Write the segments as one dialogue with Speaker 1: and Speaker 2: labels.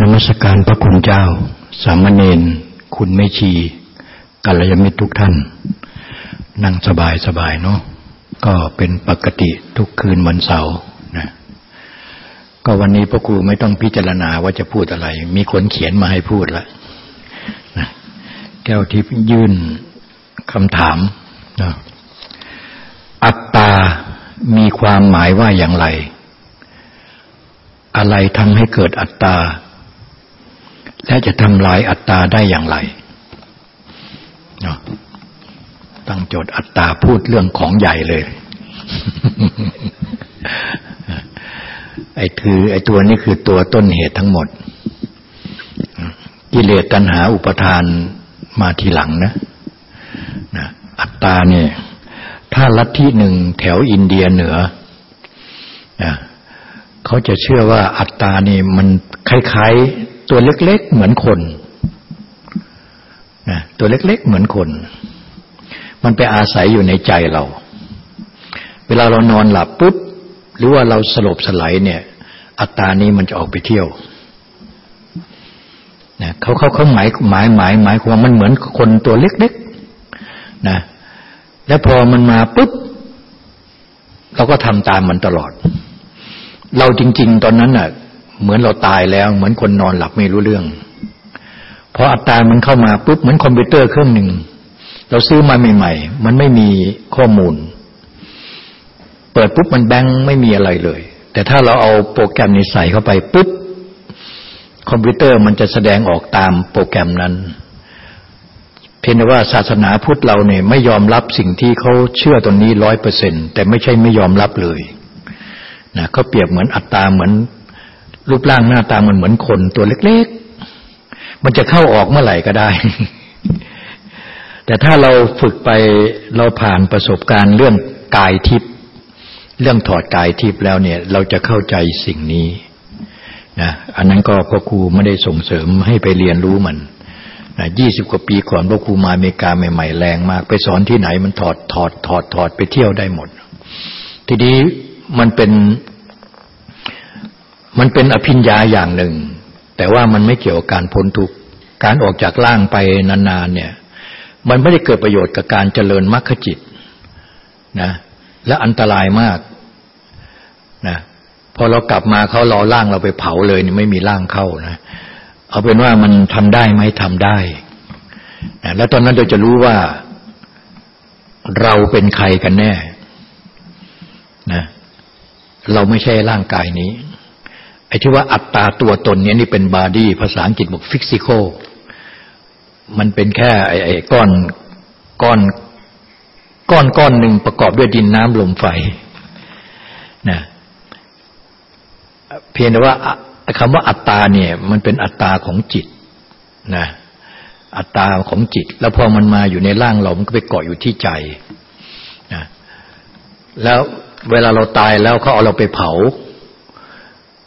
Speaker 1: นมัสการพระคุณเจ้า สามเณรคุณไม่ชีกัลยาณมิตรทุกท่าน นั่งสบายสบายเนาะก็เป็นปกติทุกคืนวันเสาร์นะก็วันนี้พระครูไม่ต้องพิจารณาว่าจะพูดอะไร มีคนเขียนมาให้พูดล้วนะแก้วที่ยื่นคำถามนะอัตตามีความหมายว่าอย่างไร อะไรทำให้เกิดอัตตา และจะทำลายอัตตาได้อย่างไรเนาะตั้งโจทย์อัตตาพูดเรื่องของใหญ่เลย ไอ้คือ ไอ้ตัวนี้คือตัวต้นเหตุทั้งหมด กิเลสตัณหาอุปทานมาทีหลังนะนะอัตตาเนี่ย ถ้าลัทธิหนึ่งแถวอินเดียเหนือนะเขาจะเชื่อว่าอัตตานี่มันคล้ายๆ ตัวเล็กๆเหมือนคนนะตัวเล็กๆเหมือนคน มันไปอาศัยอยู่ในใจเรา เวลาเรานอนหลับปุ๊บ หรือว่าเราสลบสลายเนี่ย อัตตานี้มันจะออกไปเที่ยวนะเขาเขาเขาหมายหมายหมายหมายความมันเหมือนคนตัวเล็กๆนะแล้วพอมันมาปุ๊บ เราก็ทำตามมันตลอด เราจริง ๆ ตอนนั้นน่ะ เหมือนเราตายแล้ว เหมือนคนนอนหลับไม่รู้เรื่องพออัตตามันเข้ามาปุ๊บเหมือนคอมพิวเตอร์เครื่องหนึ่ง เราซื้อมาใหม่ ๆ มันไม่มีข้อมูล เปิดปุ๊บมัน blank ไม่มีอะไรเลย แต่ถ้าเราเอาโปรแกรมนี้ใส่เข้าไปปุ๊บคอมพิวเตอร์มันจะแสดงออกตามโปรแกรมนั้น เพียงแต่ว่าศาสนาพุทธเราเนี่ยไม่ยอมรับสิ่งที่เขาเชื่อตรงนี้ร้อยเปอร์เซ็นแต่ไม่ใช่ไม่ยอมรับเลยนะเขาเปรียบเหมือนอัตตาเหมือน รูปร่างหน้าตามันเหมือนคนตัวเล็กๆ มันจะเข้าออกเมื่อไหร่ก็ได้ แต่ถ้าเราฝึกไปเราผ่านประสบการณ์เรื่องกายทิพย์เรื่องถอดกายทิพย์แล้วเนี่ย เราจะเข้าใจสิ่งนี้นะอันนั้นก็พ่อครูไม่ได้ส่งเสริมให้ไปเรียนรู้มันนะยี่สิบกว่าปีก่อนพ่อครูมาอเมริกาใหม่ๆแรงมาก ไปสอนที่ไหนมันถอดถอดถอดถอดไปเที่ยวได้หมด ทีนี้มันเป็น มันเป็นอภิญญาอย่างหนึ่ง แต่ว่ามันไม่เกี่ยวกับการพ้นทุกข์การออกจากร่างไปนานๆเนี่ย มันไม่ได้เกิดประโยชน์กับการเจริญมรรคจิตนะและอันตรายมากนะพอเรากลับมาเขารอร่างเราไปเผาเลยนี่ไม่มีร่างเข้านะเอาเป็นว่ามันทำได้ไหมทำได้นะแล้วตอนนั้นเราจะรู้ว่าเราเป็นใครกันแน่นะเราไม่ใช่ร่างกายนี้ อ้ที่ว่าอัตตาตัวตนเนี้ยนี่เป็นบาดี้ภาษาอังกฤษบอกฟิสิกอลมันเป็นแค่ไอ้ก้อนก้อนก้อนก้อนหนึ่งประกอบด้วยดินน้ำลมไฟนะเพียงแต่ว่าคำว่าอัตตาเนี่ย มันเป็นอัตตาของจิตนะอัตตาของจิต แล้วพอมันมาอยู่ในร่างเรา มันก็ไปเกาะอยู่ที่ใจนะแล้วเวลาเราตายแล้วเขาเอาเราไปเผา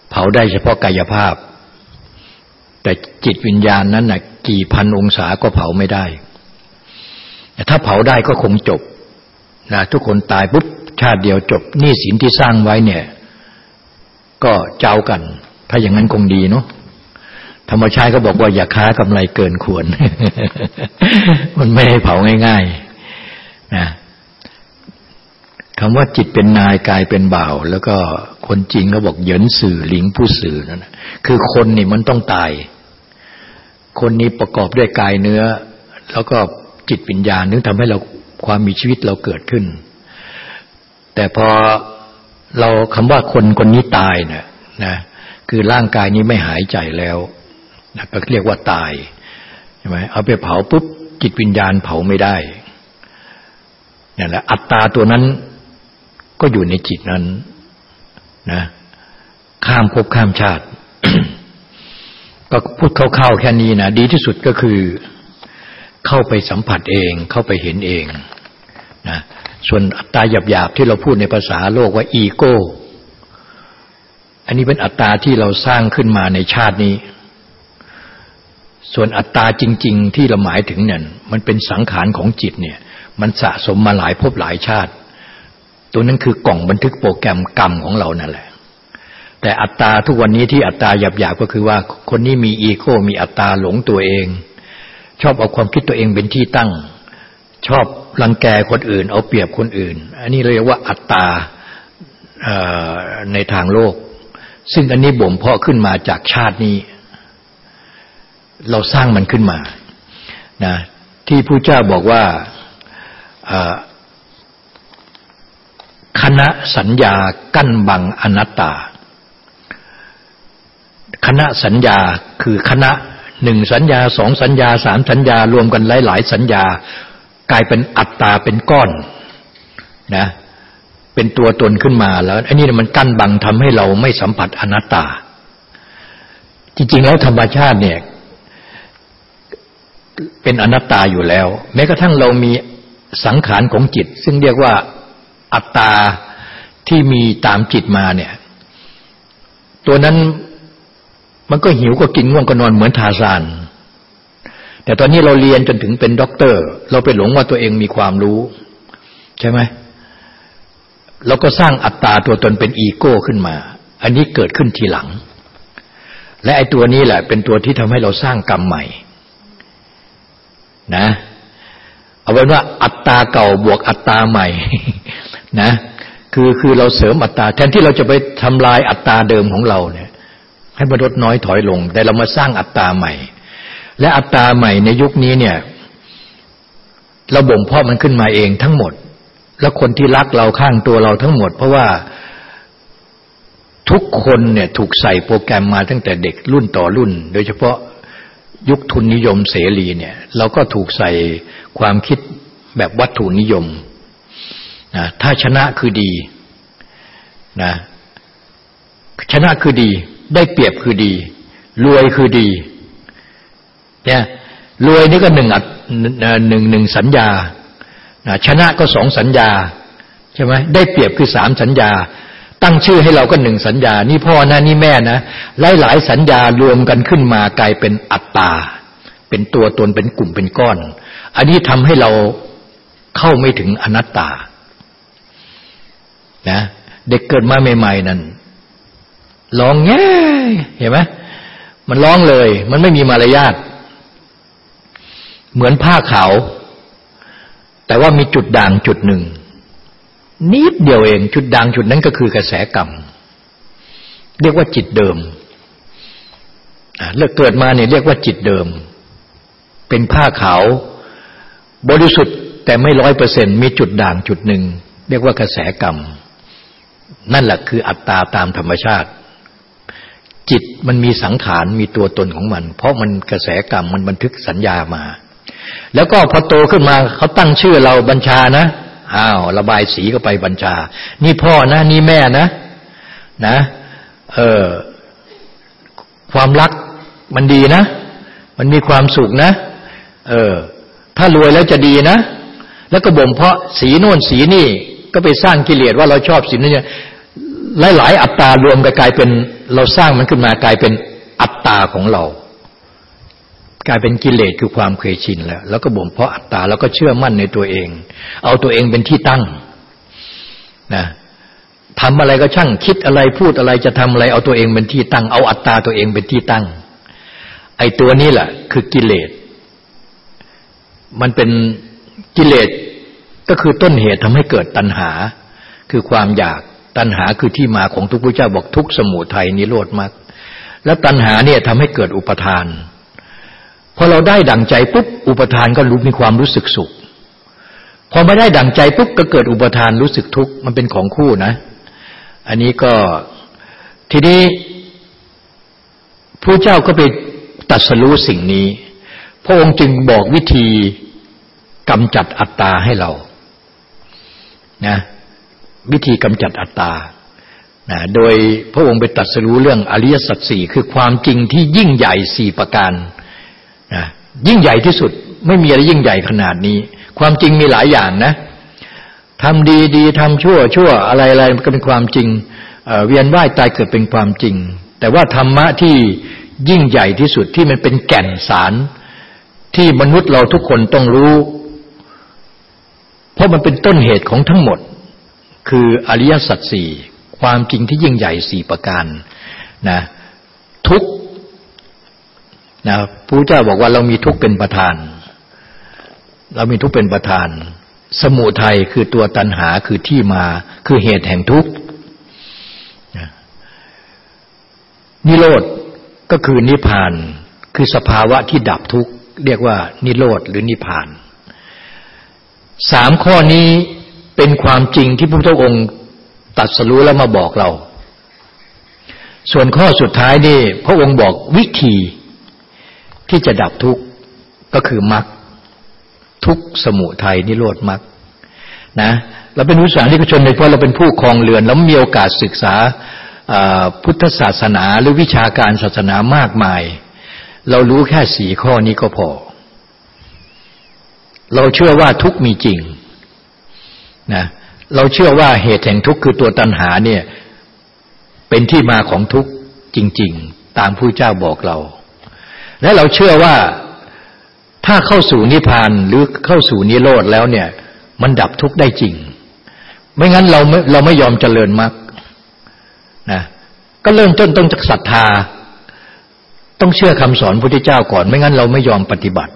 Speaker 1: เผาได้เฉพาะกายภาพ แต่จิตวิญญาณนั้นนะ่ะกี่พันองศาก็เผาไม่ได้ แต่ถ้าเผาได้ก็คงจบนะทุกคนตายปุ๊บชาติเดียวจบหนี้สินที่สร้างไว้เนี่ย ก็เจ้ากัน ถ้าอย่างนั้นคงดีเนาะธรรมชาติก็บอกว่าอย่าค้ากำไรเกินควร มันไม่ให้เผาง่ายๆนะคำว่าจิตเป็นนายกายเป็นบ่าว แล้วก็ คนจริงเขาบอกเหยินสื่อหลิงผู้สื่อนั่นคือคนนี่มันต้องตาย คนนี้ประกอบด้วยกายเนื้อ แล้วก็จิตวิญญาณนึกทำให้เราความมีชีวิตเราเกิดขึ้น แต่พอเราคำว่าคนคนนี้ตายเนี่ยนะคือร่างกายนี้ไม่หายใจแล้วนะก็เรียกว่าตายใช่ไหมเอาไปเผาปุ๊บจิตวิญญาณเผาไม่ได้นี่แหละอัตตาตัวนั้นก็อยู่ในจิตนั้น นะข้ามภพข้ามชาติ ก็พูดคร่าวๆแค่นี้นะดีที่สุดก็คือเข้าไปสัมผัสเอง เข้าไปเห็นเองนะส่วนอัตตาหยาบๆที่เราพูดในภาษาโลกว่าอีโก้ อันนี้เป็นอัตตาที่เราสร้างขึ้นมาในชาตินี้ ส่วนอัตตาจริง ๆ ที่เราหมายถึงเนี่ยมันเป็นสังขารของจิตเนี่ย มันสะสมมาหลายภพหลายชาติ ตัวนั้นคือกล่องบันทึกโปรแกรมกรรมของเรานั่นแหละ แต่อัตตาทุกวันนี้ที่อัตตาหยาบๆก็คือว่า คนนี้มีอีโก้มีอัตตาหลงตัวเอง ชอบเอาความคิดตัวเองเป็นที่ตั้ง ชอบรังแกคนอื่น เอาเปรียบคนอื่น อันนี้เรียกว่าอัตตาในทางโลก ซึ่งอันนี้บ่มเพาะขึ้นมาจากชาตินี้ เราสร้างมันขึ้นมานะที่ผู้เจ้าบอกว่า ณะสัญญากั้นบังอนัตตา คณะสัญญาคือคณะหนึ่งสัญญาสองสัญญาสามสัญญารวมกันหลาย ๆ สัญญา กลายเป็นอัตตาเป็นก้อนนะเป็นตัวตนขึ้นมาแล้วอันนี้มันกั้นบังทำให้เราไม่สัมผัสอนัตตา จริง ๆ แล้วธรรมชาติเนี่ยเป็นอนัตตาอยู่แล้ว แม้กระทั่งเรามีสังขารของจิต ซึ่งเรียกว่า อัตตาที่มีตามจิตมาเนี่ย ตัวนั้นมันก็หิวก็กินง่วงก็นอนเหมือนทาซาน แต่ตอนนี้เราเรียนจนถึงเป็นด็อกเตอร์ เราไปหลงว่าตัวเองมีความรู้ ใช่ไหมเราก็สร้างอัตตาตัวตนเป็นอีโก้ขึ้นมา อันนี้เกิดขึ้นทีหลัง และไอ้ตัวนี้แหละเป็นตัวที่ทำให้เราสร้างกรรมใหม่ นะ เอาเป็นว่าอัตตาเก่าบวกอัตตาใหม่ นะคือคือเราเสริมอัตตาแทนที่เราจะไปทำลายอัตตาเดิมของเราเนี่ย ให้มันลดน้อยถอยลง แต่เรามาสร้างอัตตาใหม่ และอัตตาใหม่ในยุคนี้เนี่ย เราบ่มเพาะมันขึ้นมาเองทั้งหมด แล้วคนที่รักเราข้างตัวเราทั้งหมด เพราะว่าทุกคนเนี่ยถูกใส่โปรแกรมมาตั้งแต่เด็กรุ่นต่อรุ่น โดยเฉพาะยุคทุนนิยมเสรีเนี่ย เราก็ถูกใส่ความคิดแบบวัตถุนิยม นะถ้าชนะคือดีนะชนะคือดี ได้เปรียบคือดี รวยคือดีเนี่ยรวยนี่ก็หนึ่งหนึ่งหนึ่งสัญญานะชนะก็สองสัญญาใช่ไหมได้เปรียบคือสามสัญญา ตั้งชื่อให้เราก็หนึ่งสัญญา นี่พ่อนะนี่แม่นะหลายหลายสัญญารวมกันขึ้นมากลายเป็นอัตตา เป็นตัวตนเป็นกลุ่มเป็นก้อน อันนี้ทำให้เราเข้าไม่ถึงอนัตตา นะเด็กเกิดมาใหม่ๆนั่นร้องแง่เห็นไหมมันร้องเลย มันไม่มีมารยาทเหมือนผ้าขาวแต่ว่ามีจุดด่างจุดหนึ่ง นิดเดียวเอง จุดด่างจุดนั้นก็คือกระแสกรรม เรียกว่าจิตเดิมเลิกเกิดมาเนี่ยเรียกว่าจิตเดิม เป็นผ้าขาว บริสุทธิ์แต่ไม่ร้อยเปอร์เซ็นมีจุดด่างจุดหนึ่ง เรียกว่ากระแสกรรม นั่นแหละคืออัตตาตามธรรมชาติ จิตมันมีสังขารมีตัวตนของมัน เพราะมันกระแสกรรมมันบันทึกสัญญามา แล้วก็พอโตขึ้นมาเขาตั้งชื่อเราบัญชานะอ้าวระบายสีก็ไปบัญชา นี่พ่อนะนี่แม่นะ นะ เออความรักมันดีนะ มันมีความสุขนะ เออ ถ้ารวยแล้วจะดีนะ แล้วก็บ่มเพาะสีโน่นสีนี่ ก็ไปสร้างกิเลสว่าเราชอบสิ่งนี้หลายๆอัตตารวมกันกลายเป็น เราสร้างมันขึ้นมากลายเป็นอัตตาของเรา กลายเป็นกิเลสคือความเคยชินแล้ว แล้วก็บ่มเพราะอัตตาแล้วก็เชื่อมั่นในตัวเอง เอาตัวเองเป็นที่ตั้งนะทำอะไรก็ช่างคิดอะไรพูดอะไรจะทำอะไร เอาตัวเองเป็นที่ตั้ง เอาอัตตาตัวเองเป็นที่ตั้ง ไอ้ตัวนี้แหละคือกิเลส มันเป็นกิเลส ก็คือต้นเหตุทำให้เกิดตัณหา คือความอยากตัณหาคือที่มาของทุกพระเจ้าบอกทุกสมุทัยนิโรธมากแล้วตัณหาเนี่ยทำให้เกิดอุปทานพอเราได้ดั่งใจปุ๊บอุปทานก็รู้มีความรู้สึกสุขพอไม่ได้ดั่งใจปุ๊บก็เกิดอุปทานรู้สึกทุกข์มันเป็นของคู่นะ อันนี้ก็ทีนี้พระเจ้าก็ไปตัดสรู้สิ่งนี้ พระองค์จึงบอกวิธีกำจัดอัตตาให้เรา นะวิธีกำจัดอัตตานะโดยพระองค์ไปตัดสรู้เรื่องอริยสัจสี่คือความจริงที่ยิ่งใหญ่สี่ประการนะยิ่งใหญ่ที่สุดไม่มีอะไรยิ่งใหญ่ขนาดนี้ ความจริงมีหลายอย่างนะทำดีดีทำชั่วชั่วอะไรอะไรก็เป็นความจริงเเวียนว่ายตายเกิดเป็นความจริง แต่ว่าธรรมะที่ยิ่งใหญ่ที่สุดที่มันเป็นแก่นสารที่มนุษย์เราทุกคนต้องรู้ เพราะมันเป็นต้นเหตุของทั้งหมด คืออริยสัจสี่ความจริงที่ยิ่งใหญ่สี่ประการนะทุกนะพระเจ้าบอกว่าเรามีทุกเป็นประธาน เรามีทุกเป็นประธาน สมุทัยคือตัวตัณหาคือที่มาคือเหตุแห่งทุกข์นิโรธก็คือนิพพาน คือสภาวะที่ดับทุกข์เรียกว่านิโรธหรือนิพพาน สามข้อนี้เป็นความจริงที่พระพุทธองค์ตัดสรู้แล้วมาบอกเรา ส่วนข้อสุดท้ายนี่พระองค์บอกวิธีที่จะดับทุกข์ก็คือมรรคทุกสมุทัยนิโรธมรรคนะเราเป็นวิสานิกชนในเพราะเราเป็นผู้ครองเรือน แล้วมีโอกาสศึกษาพุทธศาสนาหรือวิชาการศาสนามากมาย เรารู้แค่สี่ข้อนี้ก็พอ เราเชื่อว่าทุกมีจริงนะเราเชื่อว่าเหตุแห่งทุกข์คือตัวตัณหาเนี่ย เป็นที่มาของทุกข์จริง ๆ ตามผู้เจ้าบอกเรา และเราเชื่อว่าถ้าเข้าสู่นิพพานหรือเข้าสู่นิโรธแล้วเนี่ย มันดับทุกข์ได้จริง ไม่งั้นเราไม่เราไม่ยอมเจริญมรรคนะก็เริ่มต้นต้องจากศรัทธา ต้องเชื่อคำสอนพระพุทธเจ้าก่อน ไม่งั้นเราไม่ยอมปฏิบัติ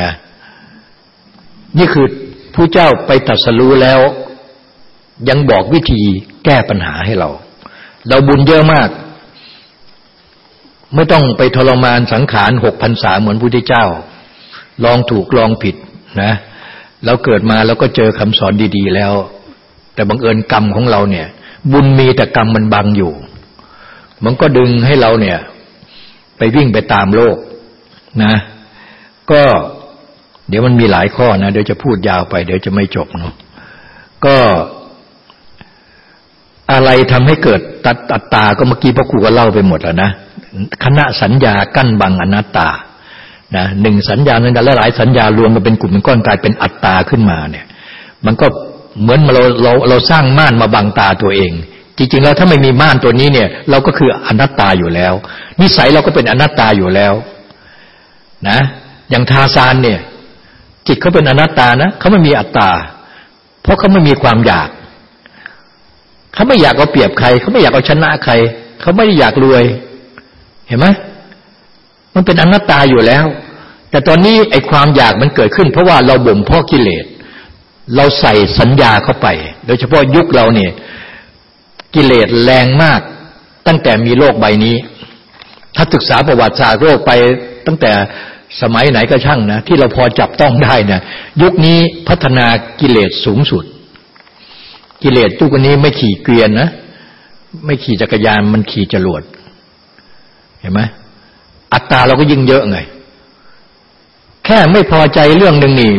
Speaker 1: นะ นี่คือผู้เจ้าไปตัดสรู้แล้ว ยังบอกวิธีแก้ปัญหาให้เรา เราบุญเยอะมาก ไม่ต้องไปทรมานสังขารหกพันสาเหมือนพุทธเจ้า ลองถูกลองผิดนะเราเกิดมาแล้วก็เจอคำสอนดี ๆ แล้ว แต่บังเอิญกรรมของเราเนี่ย บุญมีแต่กรรมมันบังอยู่ มันก็ดึงให้เราเนี่ย ไปวิ่งไปตามโลกนะ ก็ เดี๋ยวมันมีหลายข้อนะ เดี๋ยวจะพูดยาวไป เดี๋ยวจะไม่จบเนาะก็อะไรทำให้เกิดตัดอัตตา ก็เมื่อกี้พ่อครูก็เล่าไปหมดแล้วนะคณะสัญญากั้นบังอนัตตานะหนึ่งสัญญาหนึ่งและหลายสัญญารวมมาเป็นกลุ่มเป็นก้อนกลายเป็นอัตตาขึ้นมาเนี่ย มันก็เหมือนเราเราเราสร้างม่านมาบังตาตัวเอง จริง ๆ แล้วถ้าไม่มีม่านตัวนี้เนี่ย เราก็คืออนัตตาอยู่แล้ว นิสัยเราก็เป็นอนัตตาอยู่แล้ว นะ อย่างทาซานเนี่ย จิตเขาเป็นอนัตตานะเขาไม่มีอัตตา เพราะเขาไม่มีความอยากเขาไม่อยากเอาเปรียบใครเขาไม่อยากเอาชนะใครเขาไม่ได้อยากรวย เห็นไหมมันเป็นอนัตตาอยู่แล้ว แต่ตอนนี้ไอ้ความอยากมันเกิดขึ้น เพราะว่าเราบ่มพ่อกิเลสเราใส่สัญญาเข้าไป โดยเฉพาะยุคเราเนี่ย กิเลสแรงมาก ตั้งแต่มีโลกใบนี้ ถ้าศึกษาประวัติศาสตร์โลกไปตั้งแต่ สมัยไหนก็ช่างนะ ที่เราพอจับต้องได้นะยุคนี้พัฒนากิเลสสูงสุด กิเลสทุกวันนี้ไม่ขี่เกวียนนะ ไม่ขี่จักรยานมันขี่จรวด เห็นไหมอัตราเราก็ยิ่งเยอะไง แค่ไม่พอใจเรื่องหนึ่งนี่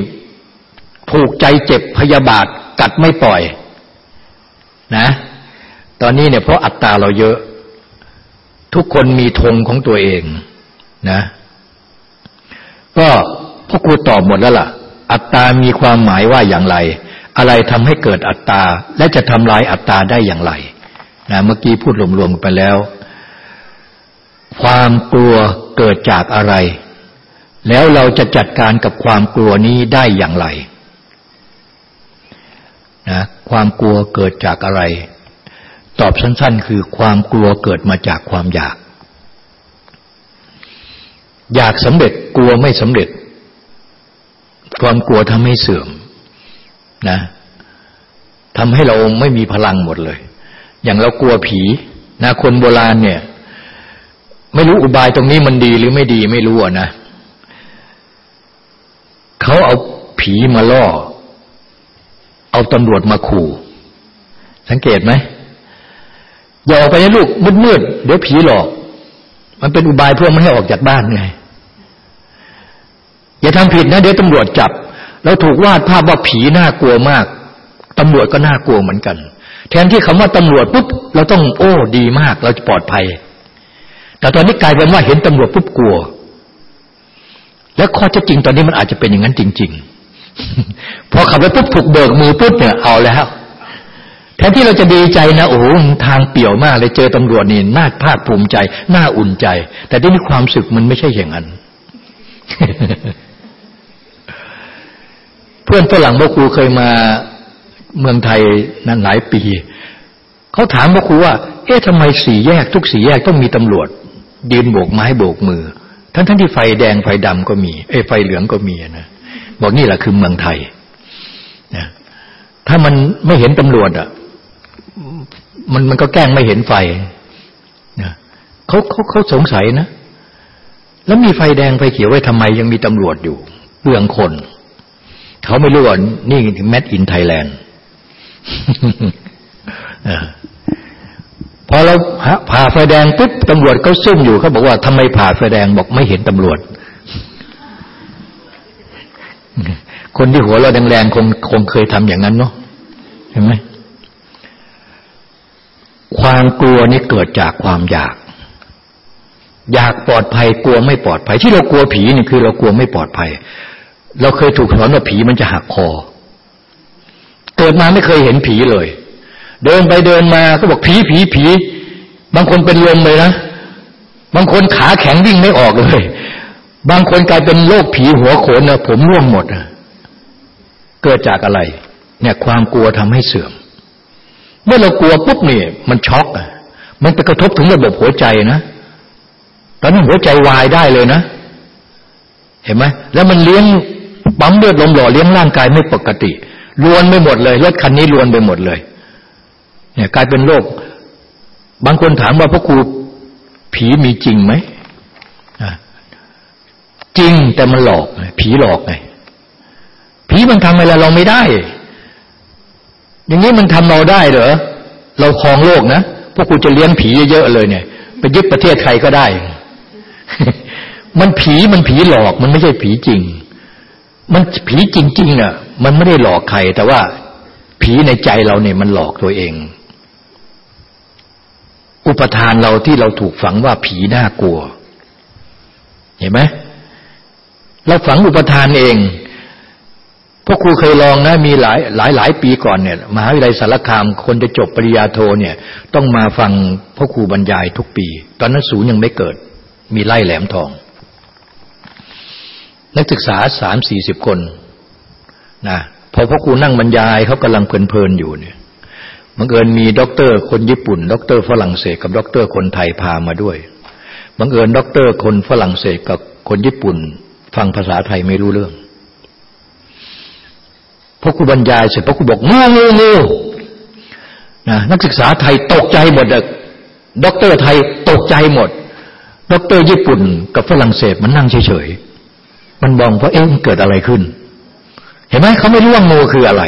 Speaker 1: ผูกใจเจ็บพยาบาทกัดไม่ปล่อย นะ ตอนนี้เนี่ยเพราะอัตราเราเยอะ ทุกคนมีธงของตัวเองนะ ก็พ่อครูตอบหมดแล้วล่ะ อัตตามีความหมายว่าอย่างไร อะไรทำให้เกิดอัตตา และจะทำลายอัตตาได้อย่างไรนะเมื่อกี้พูดรวมๆไปแล้ว ความกลัวเกิดจากอะไร แล้วเราจะจัดการกับความกลัวนี้ได้อย่างไรนะความกลัวเกิดจากอะไร ตอบสั้น ๆ คือความกลัวเกิดมาจากความอยาก อยากสำเร็จ กลัวไม่สำเร็จ ความกลัวทำให้เสื่อมนะทำให้เราไม่มีพลังหมดเลย อย่างเรากลัวผีนะคนโบราณเนี่ย ไม่รู้อุบายตรงนี้มันดีหรือไม่ดีไม่รู้นะเขาเอาผีมาล่อ เอาตำรวจมาขู่ สังเกตไหมอย่าออกไปให้ลูกมืดๆเดี๋ยวผีหลอก มันเป็นอุบายเพื่อไม่ให้ออกจากบ้านไง อย่าทำผิดนะเดี๋ยวตำรวจจับ เราถูกวาดภาพว่าผีน่ากลัวมากตำรวจก็น่ากลัวเหมือนกัน แทนที่คำว่าตำรวจปุ๊บเราต้องโอ้ดีมาก เราจะปลอดภัย แต่ตอนนี้กลายเป็นว่าเห็นตำรวจปุ๊บกลัว แล้วข้อเท็จจริงตอนนี้มันอาจจะเป็นอย่างนั้นจริง ๆ พอขับไปปุ๊บถูกเบิกมือปุ๊บเนี่ยเอาแล้วแทนที่เราจะดีใจนะโอ้ทางเปี่ยวมากเลยเจอตำรวจนี่น่าภาคภูมิใจ น่าอุ่นใจ แต่ที่นี่ความสึกมันไม่ใช่อย่างนั้น เพื่อนฝรั่งพวกครูเคยมาเมืองไทยนั้นหลายปีเขาถามพระครูว่า เอ๊ะทำไมสี่แยกทุกสี่แยกต้องมีตำรวจยืนโบกไม้โบกมือ ทั้งทั้งที่ไฟแดงไฟดำก็มีเอ้ไฟเหลืองก็มีนะบอกนี่แหละคือเมืองไทยนะถ้ามันไม่เห็นตำรวจอะมันมันก็แกล้งไม่เห็นไฟนะเขาเขาเขาสงสัยนะ แล้วมีไฟแดงไฟเขียวไว้ทำไมยังมีตำรวจอยู่เปลืองคน เขาไม่รู้ว่านี่แมดอินไทยแลนด์พอเราผ่าไฟแดงปุ๊บตำรวจเขาซุ่มอยู่เขาบอกว่าทำไมผ่าไฟแดงบอกไม่เห็นตำรวจ คนที่หัวเราแรงๆคงคงเคยทำอย่างนั้นเนาะเห็นไหมความกลัวนี่เกิดจากความอยาก อยากปลอดภัยกลัวไม่ปลอดภัย ที่เรากลัวผีนี่คือเรากลัวไม่ปลอดภัย เราเคยถูกสอนว่าผีมันจะหักคอ เกิดมาไม่เคยเห็นผีเลย เดินไปเดินมาก็บอกผีผีผี บางคนเป็นลมเลยนะ บางคนขาแข็งวิ่งไม่ออกเลย บางคนกลายเป็นโรคผีหัวโขนนะผมร่วงหมด เกิดจากอะไร เนี่ยความกลัวทำให้เสื่อม เมื่อเรากลัวปุ๊บนี่มันช็อกอะมันไปกระทบถึงระบบหัวใจนะตอนนั้นหัวใจวายได้เลยนะ เห็นไหมแล้วมันเลี้ยง ปั๊มเลือดลมหล่อเลี้ยงร่างกายไม่ปกติรวนไปหมดเลย รถคันนี้รวนไปหมดเลย เนี่ยกลายเป็นโรคบางคนถามว่าพระครูผีมีจริงไหมจริงแต่มันหลอกผีหลอกไงผีมันทำอะไรเราไม่ได้ อย่างนี้มันทำเราได้เหรอเราครองโลกนะพวกกูจะเลี้ยงผีเยอะๆเลยเนี่ยไปยึดประเทศใครก็ได้ มันผีมันผีหลอก มันไม่ใช่ผีจริง มันผีจริงๆน่ะ มันไม่ได้หลอกใคร แต่ว่าผีในใจเราเนี่ยมันหลอกตัวเอง อุปทานเราที่เราถูกฝังว่าผีน่ากลัว เห็นไหมเราฝังอุปาทานเองพ่อครูเคยลองนะมีหลายหลายหลายปีก่อนเนี่ยมหาวิทยาลัยสารคามคนจะจบปริญญาโทเนี่ย ต้องมาฟังพ่อครูบรรยายทุกปี ตอนนั้นศูนย์ยังไม่เกิด มีไร่แหลมทอง นักศึกษาสามสี่สิบคนนะพอพ่อครูนั่งบรรยายเขากำลังเพลินๆอยู่เนี่ยบังเอิญมีด็อกเตอร์คนญี่ปุ่นด็อกเตอร์ฝรั่งเศสกับด็อกเตอร์คนไทยพามาด้วยบังเอิญด็อกเตอร์คนฝรั่งเศสกับคนญี่ปุ่น ฟังภาษาไทยไม่รู้เรื่องพ่อครูบรรยายเสร็จพ่อครูบอกงูงูงูนะนักศึกษาไทยตกใจหมดด็อกเตอร์ไทยตกใจหมดด็อกเตอร์ญี่ปุ่นกับฝรั่งเศสมันนั่งเฉยๆ มันมองว่าเอ๊ะเกิดอะไรขึ้น เห็นไหมเขาไม่รู้ว่างูคืออะไร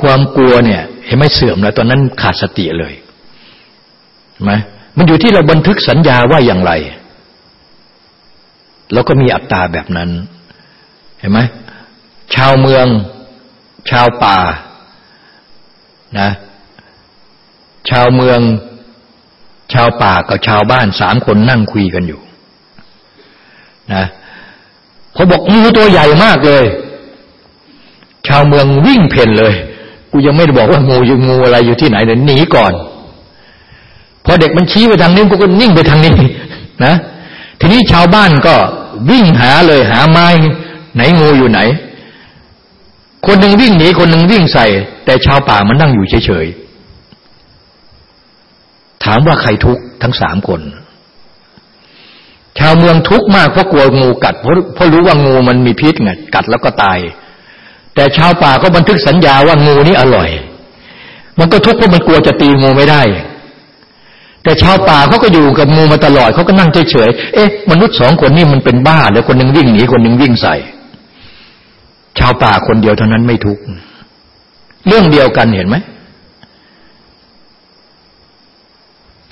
Speaker 1: ความกลัวเนี่ย เห็นไหมเสื่อมแล้วตอนนั้นขาดสติเลยเห็นไหมมันอยู่ที่เราบันทึกสัญญาว่าอย่างไรเราก็มีอัตตาแบบนั้น เห็นไหมชาวเมือง ชาวป่านะ ชาวเมือง ชาวป่ากับชาวบ้านสามคนนั่งคุยกันอยู่นะเขาบอกงูตัวใหญ่มากเลย ชาวเมืองวิ่งเพ่นเลย กูยังไม่ได้บอกว่างูอยู่งูอะไรอยู่ที่ไหนเลยหนีก่อน พอเด็กมันชี้ไปทางนี้กูก็นิ่งไปทางนี้ นะ ทีนี้ชาวบ้านก็วิ่งหาเลยหาไม้ ไหนงูอยู่ไหน คนหนึ่งวิ่งหนีคนหนึ่งวิ่งใส่ แต่ชาวป่ามันนั่งอยู่เฉย ถามว่าใครทุกข์ทั้งสามคน ชาวเมืองทุกข์มากเพราะกลัวงูกัดเพราะเพราะรู้ว่างูมันมีพิษไงกัดแล้วก็ตาย แต่ชาวป่าก็บันทึกสัญญาว่างูนี่อร่อย มันก็ทุกข์เพราะมันกลัวจะตีงูไม่ได้ แต่ชาวป่าเขาก็อยู่กับงูมาตลอดเขาก็นั่งเฉยๆเอ๊ะมนุษย์สองคนนี่มันเป็นบ้าแล้วคนหนึ่งวิ่งหนีคนหนึ่งวิ่งใส่ ชาวป่าคนเดียวเท่านั้นไม่ทุกข์เรื่องเดียวกันเห็นไหม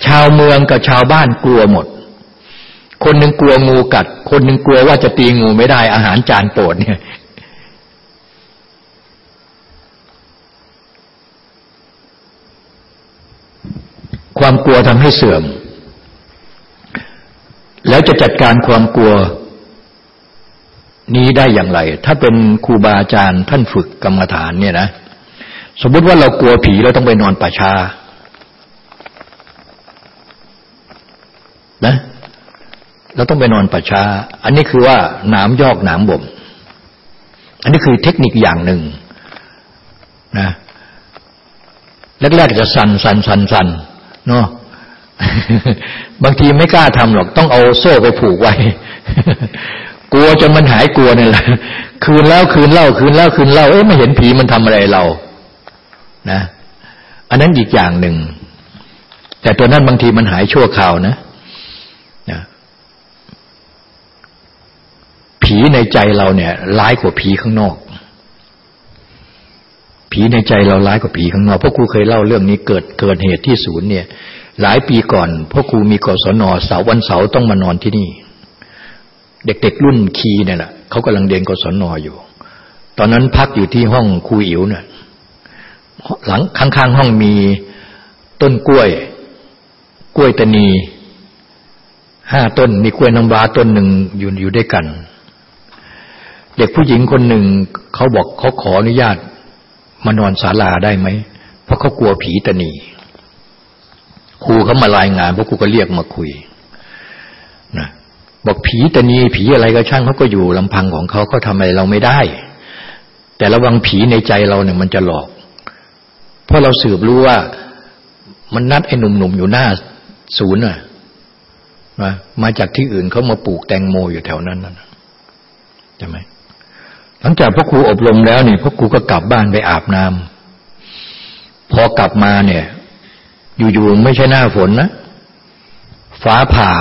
Speaker 1: ชาวเมืองกับชาวบ้านกลัวหมด คนหนึ่งกลัวงูกัด คนหนึ่งกลัวว่าจะตีงูไม่ได้อาหารจานโปรดเนี่ย ความกลัวทำให้เสื่อม แล้วจะจัดการความกลัวนี้ได้อย่างไร ถ้าเป็นครูบาอาจารย์ท่านฝึกกรรมฐานเนี่ยนะ สมมติว่าเรากลัวผีเราต้องไปนอนป่าชา นะเราต้องไปนอนป่าชาอันนี้คือว่าหนามยอกหนามบ่ม อันนี้คือเทคนิคอย่างหนึ่งนะแรกๆจะสันสันสันสันเนาะบางทีไม่กล้าทำหรอก ต้องเอาโซ่ไปผูกไว้ กลัวจนมันหายกลัวนี่แหละคืนแล้วคืนเล่า คืนแล้วคืนเล่าเอ๊ะไม่เห็นผีมันทำอะไรเรา นะ อันนั้นอีกอย่างหนึ่งแต่ตัวนั้นบางทีมันหายชั่วคราวนะ ผีในใจเราเนี่ยร้ายกว่าผีข้างนอก ผีในใจเราร้ายกว่าผีข้างนอกเพราะครูเคยเล่าเรื่องนี้เกิดเกิดเหตุที่ศูนย์เนี่ย หลายปีก่อนพ่อครูมีกศนเสาร์วันเสาร์ต้องมานอนที่นี่ เด็กๆรุ่นคีเนี่ยแหละเขากำลังเรียนกศนอยู่ ตอนนั้นพักอยู่ที่ห้องครูอิ๋วเนี่ยหลังข้างๆห้องมีต้นกล้วย กล้วยตานีห้าต้นมีกล้วยน้ำว้าต้นหนึ่งอยู่อยู่ด้วยกัน เด็กผู้หญิงคนหนึ่งเขาบอกเขาขออนุญาตมานอนศาลาได้ไหมเพราะเขากลัวผีตนีครูเขามารายงานพวกครูก็เรียกมาคุยนะบอกผีตนีผีอะไรก็ช่างเขาก็อยู่ลำพังของเขาเขาทำอะไรเราไม่ได้ แต่ระวังผีในใจเราเนี่ยมันจะหลอก เพราะเราสืบรู้ว่ามันนัดไอ้หนุ่มๆอยู่หน้าศูนย์น่ะมามาจากที่อื่นเขามาปลูกแตงโมอยู่แถวนั้นน่ะใช่ไหม หลังจากพ่อครูอบรมแล้วเนี่ยพ่อครูก็กลับบ้านไปอาบน้ำพอกลับมาเนี่ย อยู่ๆไม่ใช่หน้าฝนนะฟ้าผ่า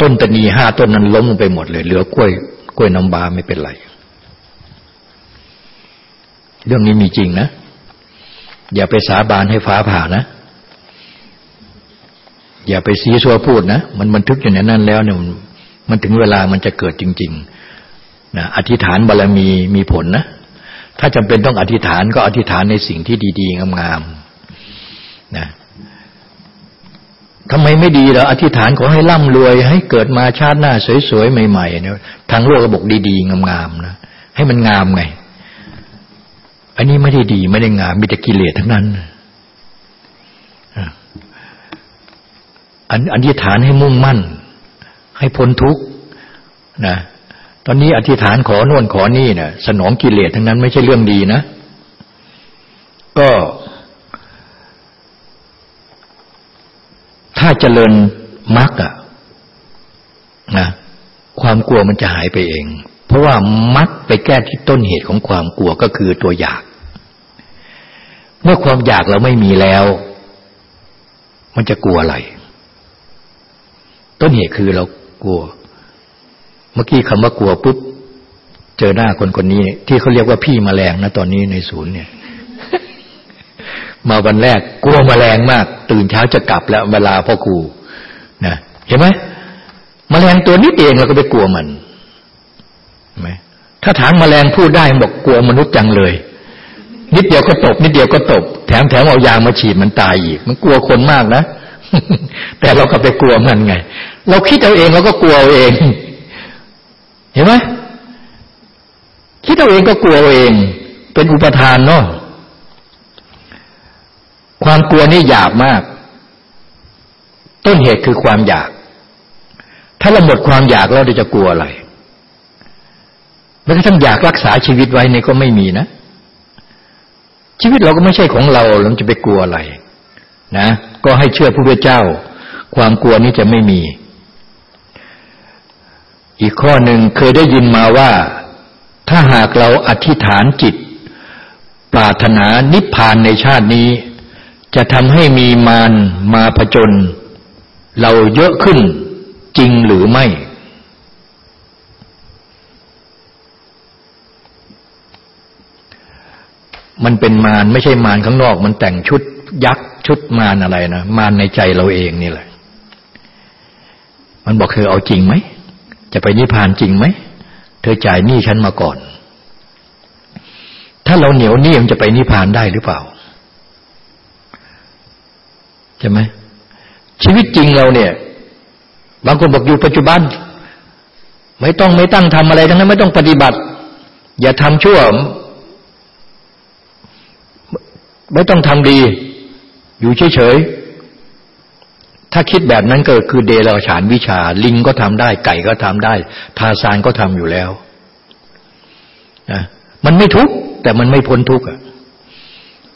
Speaker 1: ต้นตะนีห้าต้นนั้นล้มลงไปหมดเลย เหลือกล้วย กล้วยน้ำบาไม่เป็นไร เรื่องนี้มีจริงนะ อย่าไปสาบานให้ฟ้าผ่านะ อย่าไปซีซัวพูดนะ มันบันทึกอยู่ในนั้นแล้วเนี่ยมันถึงเวลามันจะเกิดจริง ๆ นะอธิษฐานบารรมีมีผลนะ ถ้าจำเป็นต้องอธิษฐานก็อธิษฐานในสิ่งที่ดี ๆ งามๆนะทำไมไม่ดีเราอธิษฐานขอให้ร่ำรวย ให้เกิดมาชาติหน้าสวยๆ ใหม่ๆเนี่ยทางโลกก็บอกดีๆ งามๆนะให้มันงามไง อันนี้ไม่ได้ดีไม่ได้งามมีแต่กิเลสทั้งนั้นอันอธิษฐานให้มุ่งมั่น ให้พ้นทุกข์นะ ตอนนี้อธิษฐานขอโน่นขอนี่เนี่ยสนองกิเลสทั้งนั้นไม่ใช่เรื่องดีนะ ก็ถ้าเจริญมรรคอะนะความกลัวมันจะหายไปเอง เพราะว่ามรรคไปแก้ที่ต้นเหตุของความกลัวก็คือตัวอยาก เมื่อความอยากเราไม่มีแล้ว มันจะกลัวอะไร ต้นเหตุคือเรากลัว เมื่อกี้คำว่ากลัวปุ๊บเจอหน้าคนคนนี้ ที่เขาเรียกว่าพี่มแมลงนะตอนนี้ในศูนย์เนี่ย มาวันแรกกลัวมแมลงมาก ตื่นเช้าจะกลับแล้วเวลาพ่อครูนะเห็นไหมมแมลงตัวนิดเองเราก็ไปกลัวมันไหมถ้าถามมแมลงพูดได้บอกกลัวมนุษย์จังเลย นิดเดียวก็ตกนิดเดียวก็ตกแถมแถมเอายางมาฉีดมันตายอีก มันกลัวคนมากนะแต่เราก็ไปกลัวมันไง เราคิดเอาเองเราก็กลัวเอง เห็นไหมคิดเอาเองก็กลัวเอง เป็นอุปทานเนาะความกลัวนี่หยาบมาก ต้นเหตุคือความอยาก ถ้าเราหมดความอยากแล้วเราจะกลัวอะไรแม้กระทั่งอยากรักษาชีวิตไว้นี่ก็ไม่มีนะ ชีวิตเราก็ไม่ใช่ของเราเราจะไปกลัวอะไร นะ ก็ให้เชื่อพระพุทธเจ้า ความกลัวนี้จะไม่มี อีกข้อหนึ่งเคยได้ยินมาว่า ถ้าหากเราอธิษฐานจิต ปรารถนานิพพานในชาตินี้ จะทำให้มีมารมาผจญเราเยอะขึ้นจริงหรือไม่มันเป็นมารไม่ใช่มารข้างนอก มันแต่งชุดยักษ์ชุดมารอะไรนะมารในใจเราเองนี่แหละ มันบอกเธอเอาจริงไหม จะไปนิพพานจริงไหม เธอจ่ายหนี้ฉันมาก่อน ถ้าเราเหนียวหนี้มันจะไปนิพพานได้หรือเปล่าใช่ไหมชีวิตจริงเราเนี่ย บางคนบอกอยู่ปัจจุบัน ไม่ต้องไม่ตั้งทำอะไร ทั้งนั้นไม่ต้องปฏิบัติ อย่าทำชั่ว ไม่ต้องทำดี อยู่เฉย ถ้าคิดแบบนั้นก็คือเดรัจฉานวิชา ลิงก็ทำได้ ไก่ก็ทำได้ ทาซานก็ทำอยู่แล้วนะมันไม่ทุกข์แต่มันไม่พ้นทุกข์อะ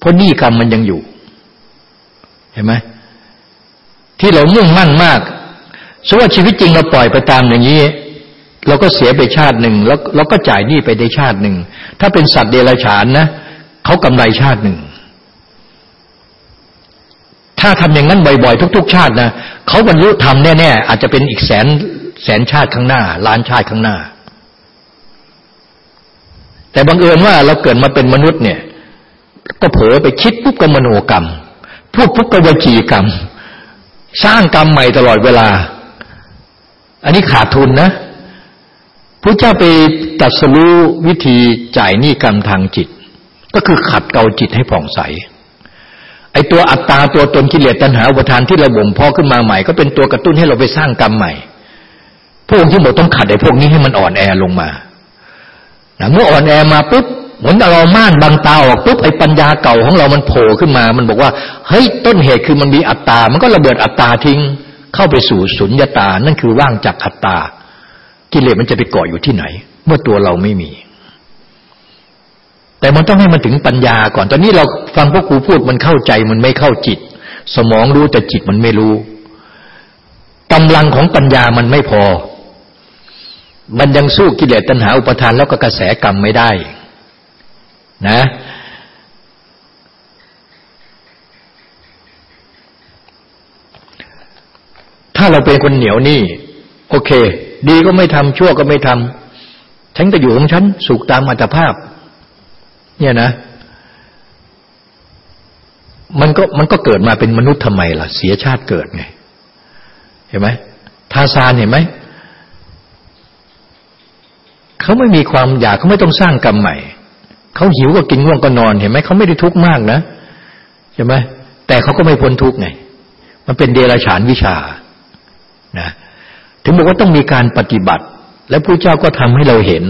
Speaker 1: ราะนี่กรรมมันยังอยู่ เห็นไหมที่เรามุ่งมั่นมากสมมติว่าชีวิตจริงเราปล่อยไปตามอย่างนี้ เราก็เสียไปชาติหนึ่งแล้วเราก็จ่ายหนี้ไปได้ชาติหนึ่ง ถ้าเป็นสัตว์เดรัจฉานนะเขากำไรชาติหนึ่ง ถ้าทำอย่างนั้นบ่อยๆ ทุก ๆ ชาตินะเขาบรรลุธรรมแน่ๆอาจจะเป็นอีกแสนแสนชาติข้างหน้า ล้านชาติข้างหน้า แต่บังเอิญว่าเราเกิดมาเป็นมนุษย์เนี่ย ก็เผลอไปคิดปุ๊บก็มโนกรรมพูดปุ๊บก็วจีกรรม สร้างกรรมใหม่ตลอดเวลา อันนี้ขาดทุนนะพระเจ้าไปตัดสรู้วิธีจ่ายหนี้กรรมทางจิต ก็คือขัดเกลาจิตให้ผ่องใส ไอตัวอัตตาตัวตนกิเลสตัณหาอุปทานที่เราบ่มเพาะขึ้นมาใหม่ ก็เป็นตัวกระตุ้นให้เราไปสร้างกรรมใหม่ พวกที่บอกต้องขัดไอ้พวกนี้ให้มันอ่อนแอลงมาเมื่ออ่อนแอมาปุ๊บเหมือนเราม่านบางตาออกปุ๊บไอ้ปัญญาเก่าของเรามันโผล่ขึ้นมา มันบอกว่าเฮ้ยต้นเหตุคือมันมีอัตตา มันก็ระเบิดอัตตาทิ้ง เข้าไปสู่สุญญตา นั่นคือว่างจากอัตตา กิเลสมันจะไปเกาะอยู่ที่ไหน เมื่อตัวเราไม่มี แต่มันต้องให้มันถึงปัญญาก่อน ตอนนี้เราฟังพวกครูพูดมันเข้าใจมันไม่เข้าจิต สมองรู้แต่จิตมันไม่รู้กำลังของปัญญามันไม่พอ มันยังสู้กิเลสตัณหาอุปทานแล้วก็กระแสกรรมไม่ได้ นะ ถ้าเราเป็นคนเหนียวนี่ โอเค ดีก็ไม่ทำชั่วก็ไม่ทำฉันก็อยู่ของฉันสุขตามอัตภาพ เนี่ยนะ มันก็มันก็เกิดมาเป็นมนุษย์ทำไมล่ะ เสียชาติเกิดไง เห็นไหมทาซานเห็นไหมเขาไม่มีความอยากเขาไม่ต้องสร้างกรรมใหม่เขาหิวก็กินง่วงก็นอนเห็นไหมเขาไม่ได้ทุกข์มากนะใช่ไหมแต่เขาก็ไม่พ้นทุกข์ไง มันเป็นเดรัจฉานวิชานะถึงบอกว่าต้องมีการปฏิบัติ และพระเจ้าก็ทำให้เราเห็น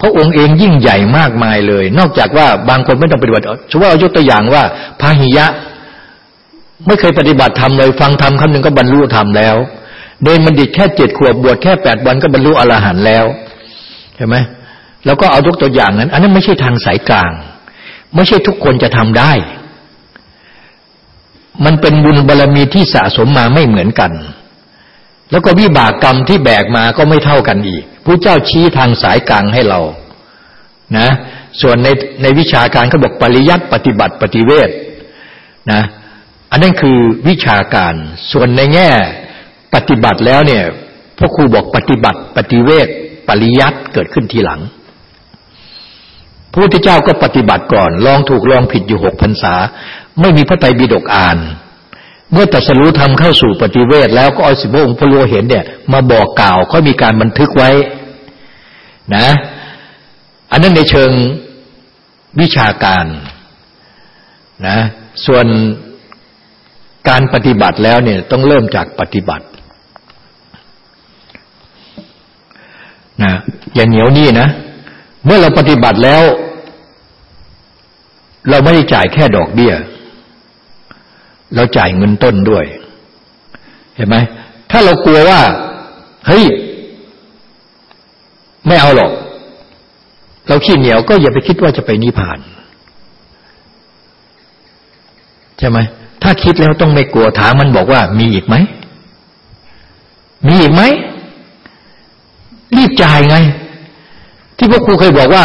Speaker 1: พระองค์เองยิ่งใหญ่มากมายเลย นอกจากว่าบางคนไม่ต้องปฏิบัติสมมติว่าเอายกตัวอย่างว่าพาหิยะ ไม่เคยปฏิบัติธรรมเลย ฟังธรรมคำหนึ่งก็บรรลุธรรมแล้ว เดินมันดิตแค่เจ็ดขวบบวชแค่แปดวันก็บรรลุอรหันต์แล้วเห็นไหมแล้วก็เอายกตัวอย่างนั้น อันนั้นไม่ใช่ทางสายกลาง ไม่ใช่ทุกคนจะทำได้ มันเป็นบุญบารรมีที่สะสมมาไม่เหมือนกัน แล้วก็วิบากกรรมที่แบกมาก็ไม่เท่ากันอีกพระเจ้าชี้ทางสายกลางให้เรานะส่วนในในวิชาการเขาบอกปริยัติปฏิบัติปฏิเวทนะอันนั้นคือวิชาการส่วนในแง่ปฏิบัติแล้วเนี่ยพ่อครูบอกปฏิบัติปฏิเวทปริยัติเกิดขึ้นทีหลังพระพุทธเจ้าก็ปฏิบัติก่อน ลองถูกลองผิดอยู่หกพรรษา ไม่มีพระไตรปิฎกอ่าน เมื่อตัสรู้ทำเข้าสู่ปฏิเวทแล้วก็เอาสิบองค์พระโลเห็นเนี่ย มาบอกกล่าวเขามีการบันทึกไว้นะ อันนั้นในเชิงวิชาการนะส่วนการปฏิบัติแล้วเนี่ยต้องเริ่มจากปฏิบัตินะอย่าเหนียวนี่นะ เมื่อเราปฏิบัติแล้ว เราไม่ได้จ่ายแค่ดอกเบี้ย เราจ่ายเงินต้นด้วย เห็นไหมถ้าเรากลัวว่าเฮ้ยไม่เอาหรอก เราขี้เหนียวก็อย่าไปคิดว่าจะไปนิพพานใช่ไหมถ้าคิดแล้วต้องไม่กลัวถามมันบอกว่า มีอีกไหมมีอีกไหมรีบจ่ายไง ที่พวกครูเคยบอกว่า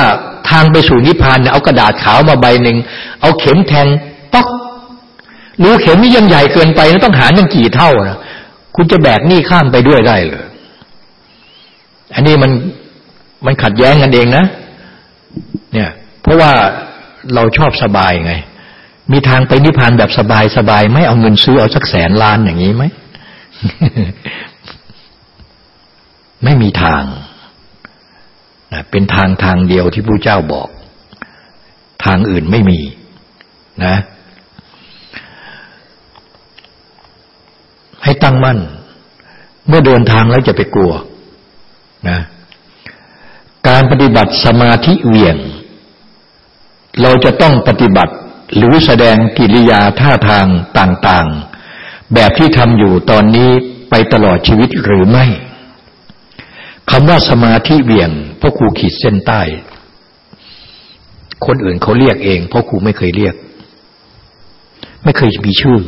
Speaker 1: ทางไปสู่นิพพานเนี่ยเอากระดาษขาวมาใบหนึ่งเอาเข็มแทง รูเข็มนี่ยังใหญ่เกินไปนะต้องหารยังกี่เท่านะคุณจะแบกหนี่ข้ามไปด้วยได้เลยอันนี้มันมันขัดแย้งกันเองนะ เนี่ย เพราะว่าเราชอบสบายไง มีทางไปนิพพานแบบสบายสบายไม่เอาเงินซื้อเอาสักแสนล้านอย่างนี้ไหมไม่มีทาง เป็นทางทางเดียวที่พระเจ้าบอก ทางอื่นไม่มี นะ ให้ตั้งมั่น เมื่อเดินทางแล้วจะไปกลัวนะการปฏิบัติสมาธิเวียง เราจะต้องปฏิบัติหรือแสดงกิริยาท่าทางต่างๆ แบบที่ทำอยู่ตอนนี้ไปตลอดชีวิตหรือไม่คำว่าสมาธิเวียงพ่อครูขีดเส้นใต้ คนอื่นเขาเรียกเองพ่อครูไม่เคยเรียก ไม่เคยมีชื่อ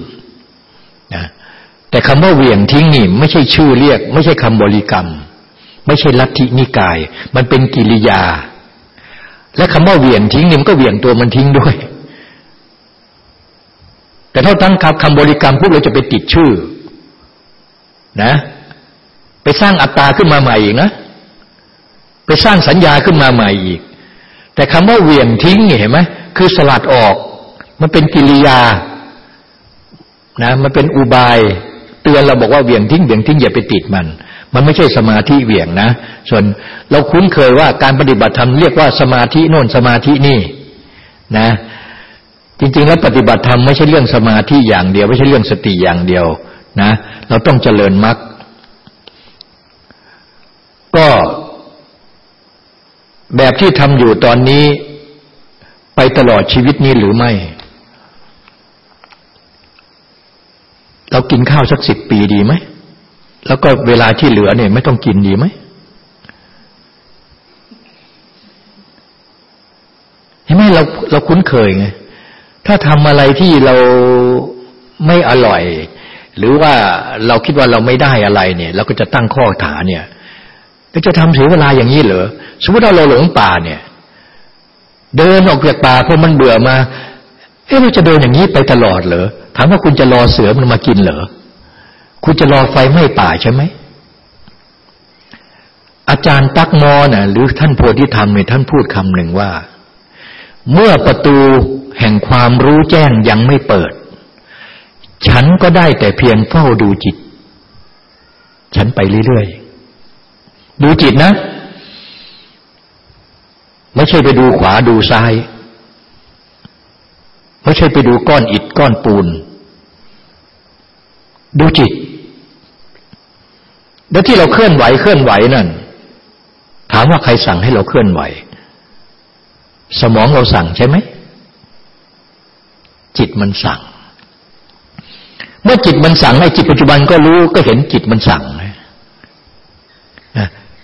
Speaker 1: นะ แต่คำว่าเหวี่ยงทิ้งนี่ ไม่ใช่ชื่อเรียก ไม่ใช่คำบริกรรม ไม่ใช่ลัทธินิกาย มันเป็นกิริยา และคำว่าเหวี่ยงทิ้งนี่มันก็เหวี่ยงตัวมันทิ้งด้วย แต่ถ้าตั้งคำบริกรรมพวกเราจะไปติดชื่อ นะ ไปสร้างอัตตาขึ้นมาใหม่อีกนะไปสร้างสัญญาขึ้นมาใหม่อีก แต่คำว่าเหวี่ยงทิ้งเห็นไหมคือสลัดออก มันเป็นกิริยานะ มันเป็นอุบาย ตือนเราบอกว่าเวียงทิ้งเวียงทิ้งอย่าไปติดมัน มันไม่ใช่สมาธิเวียงนะ ส่วนเราคุ้นเคยว่าการปฏิบัติธรรมเรียกว่าสมาธิโน่นสมาธินี่นะ จริง ๆ แล้วปฏิบัติธรรมไม่ใช่เรื่องสมาธิอย่างเดียว ไม่ใช่เรื่องสติอย่างเดียวนะ เราต้องเจริญมรรคก็แบบที่ทำอยู่ตอนนี้ไปตลอดชีวิตนี้หรือไม่ เรากินข้าวสักสิบปีดีไหม แล้วก็เวลาที่เหลือเนี่ย ไม่ต้องกินดีไหม เห็นไหมเราเราคุ้นเคยไง ถ้าทำอะไรที่เราไม่อร่อย หรือว่าเราคิดว่าเราไม่ได้อะไรเนี่ย เราก็จะตั้งข้อถาเนี่ยก็จะทำเสียเวลาอย่างนี้เหรอ สมมติเราหลงป่าเนี่ย เดินออกจากป่าเพอมันเบื่อมา เอ๊ะเราจะเดินอย่างนี้ไปตลอดเหรอถามว่าคุณจะรอเสือมันมากินเหรอคุณจะรอไฟไหม้ป่าใช่ไหมอาจารย์ตักมอนะ่ะหรือท่านโพธิธรรมเนี่ยท่านพูดคำหนึ่งว่า เมื่อประตูแห่งความรู้แจ้งยังไม่เปิด ฉันก็ได้แต่เพียงเฝ้าดูจิต ฉันไปเรื่อยๆ ดูจิตนะ ไม่ใช่ไปดูขวาดูซ้าย ไม่ใช่ไปดูก้อนอิฐก้อนปูน ดูจิต แล้วที่เราเคลื่อนไหวเคลื่อนไหวนั่น ถามว่าใครสั่งให้เราเคลื่อนไหว สมองเราสั่งใช่ไหม จิตมันสั่ง เมื่อจิตมันสั่งไอ้จิตปัจจุบันก็รู้ก็เห็นจิตมันสั่ง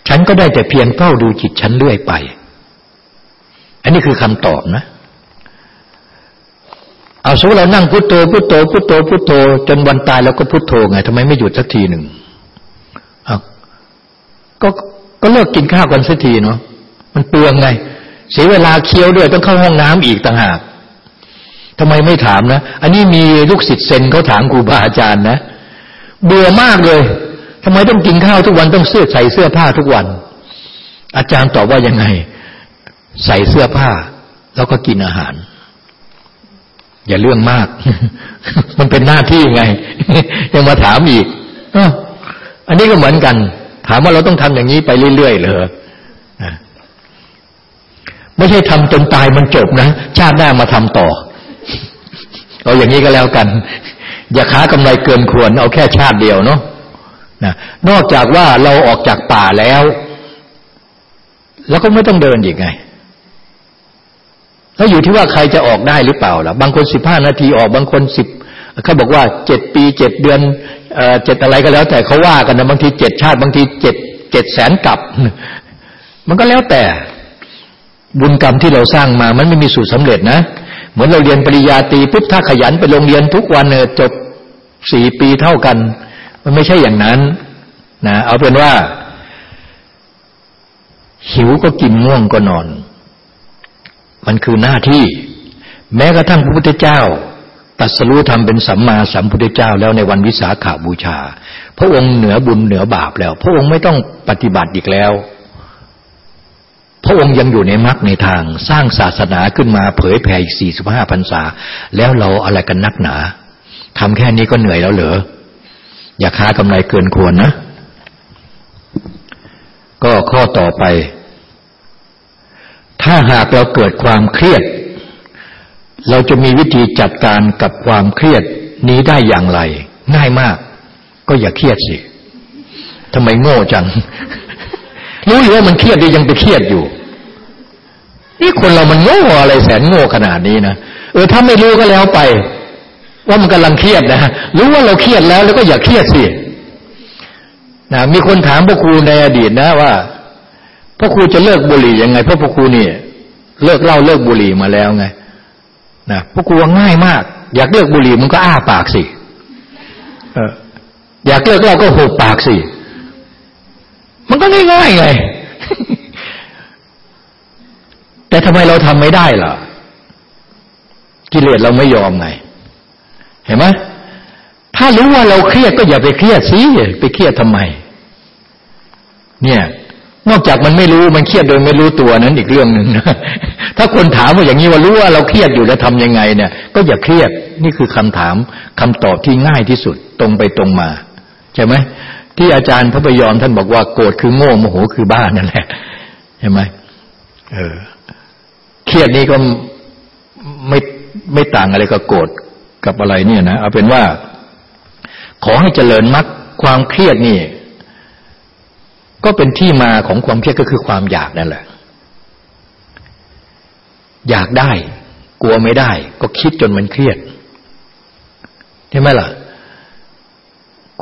Speaker 1: ฉันก็ได้แต่เพียงเฝ้าดูจิตฉันเรื่อยไป อันนี้คือคำตอบนะ เอาสมมติเรานั่งพุทโธพุทโธพุทโธพุทโธจนวันตายเราก็พุทโธไงทำไมไม่หยุดสักทีหนึ่งก็ก็เลิกกินข้าวกันสักทีเนาะมันเปลืองไง เสียเวลาเคี้ยวด้วยต้องเข้าห้องน้ำอีกต่างหากทำไมไม่ถามนะ อันนี้มีลูกศิษย์เซนเขาถามครูบาอาจารย์นะเบื่อมากเลยทำไมต้องกินข้าวทุกวันต้องเสื้อใส่เสื้อผ้าทุกวัน อาจารย์ตอบว่ายังไง ใส่เสื้อผ้า แล้วก็กินอาหาร อย่าเรื่องมาก มันเป็นหน้าที่ไง ยังมาถามอีกอันนี้ก็เหมือนกัน ถามว่าเราต้องทำอย่างนี้ไปเรื่อยๆเลยไม่ใช่ทำจนตายมันจบนะ ชาติหน้ามาทำต่อ เอาอย่างนี้ก็แล้วกัน อย่าค้ากำไรเกินควร เอาแค่ชาติเดียวเนาะนะนอกจากว่าเราออกจากป่าแล้ว แล้วก็ไม่ต้องเดินอีกไง แล้วอยู่ที่ว่าใครจะออกได้หรือเปล่าล่ะ บางคนสิบห้านาทีออกบางคนสิบเขาบอกว่าเจ็ดปีเจ็ดเดือนเจ็ดอะไรก็แล้ว แต่เขาว่ากันนะบางทีเจ็ดชาติ บางทีเจ็ดเจ็ดแสนกับ มันก็แล้วแต่บุญกรรมที่เราสร้างมา มันไม่มีสูตรสาเร็จนะ เหมือนเราเรียนปริญญาตรีปุ๊บถ้าขยันไปโรงเรียนทุกวันเนี่ยจบสี่ปีเท่ากัน มันไม่ใช่อย่างนั้นนะเอาเป็นว่า หิวก็กินง่วงก็นอน มันคือหน้าที่ แม้กระทั่งพระพุทธเจ้าตัดสรู้ธรรมเป็นสัมมาสัมพุทธเจ้าแล้วในวันวิสาขาบูชา พระองค์เหนือบุญเหนือบาปแล้ว พระองค์ไม่ต้องปฏิบัติอีกแล้ว พระองค์ยังอยู่ในมรรคในทางสร้างศาสนาขึ้นมาเผยแผ่อีกสี่สิบห้าพรรษา แล้วเราอะไรกันนักหนาทำแค่นี้ก็เหนื่อยแล้วเหรออย่าค้ากำไรเกินควรนะ ก็ข้อต่อไป ถ้าหากเราเกิดความเครียด เราจะมีวิธีจัดการกับความเครียดนี้ได้อย่างไร ง่ายมาก ก็อย่าเครียดสิทำไมโง่จัง รู้อยู่ว่ามันเครียดดียังไปเครียดอยู่ นี่คนเรามันโง่อะไรแสนโง่ขนาดนี้นะเออถ้าไม่รู้ก็แล้วไป ว่ามันกำลังเครียดนะรู้ว่าเราเครียดแล้วแล้วก็อย่าเครียดสินะมีคนถามพระครูในอดีตนะว่า พระครูจะเลิกบุหรี่ยังไงเพราะพระครูนี่เลิกเหล้าเลิกบุหรี่มาแล้วไงนะพวกกูว่าง่ายมาก อยากเลิกบุหรี่มึงก็อ้าปากสิอออยากเลิกเหล้าก็หุบปากสิมันก็ง่ายๆไงแต่ทำไมเราทำไม่ได้ล่ะ กิเลสเราไม่ยอมไง เห็นไหมถ้ารู้ว่าเราเครียดก็อย่าไปเครียดสิไปเครียดทำไม เนี่ย นอกจากมันไม่รู้มันเครียดโดยไม่รู้ตัวนั้นอีกเรื่องหนึ่งนะถ้าคนถามว่าอย่างนี้ว่ารู้ว่าเราเครียดอยู่แล้วทำยังไงเนี่ย ก็อย่าเครียดนี่คือคำถามคำตอบที่ง่ายที่สุดตรงไปตรงมาใช่ไหมที่อาจารย์พระพยอมท่านบอกว่าโกรธคือโง่โมโหคือบ้านนั่นแหละใช่ไหมเออ เครียดนี่ก็ไม่ไม่ต่างอะไรกับโกรธกับอะไรเนี่ยนะเอาเป็นว่า ขอให้เจริญมรรคความเครียดนี่ ก็เป็นที่มาของความเครียดก็คือความอยากนั่นแหละ อยากได้ กลัวไม่ได้ ก็คิดจนมันเครียดใช่ไหมล่ะ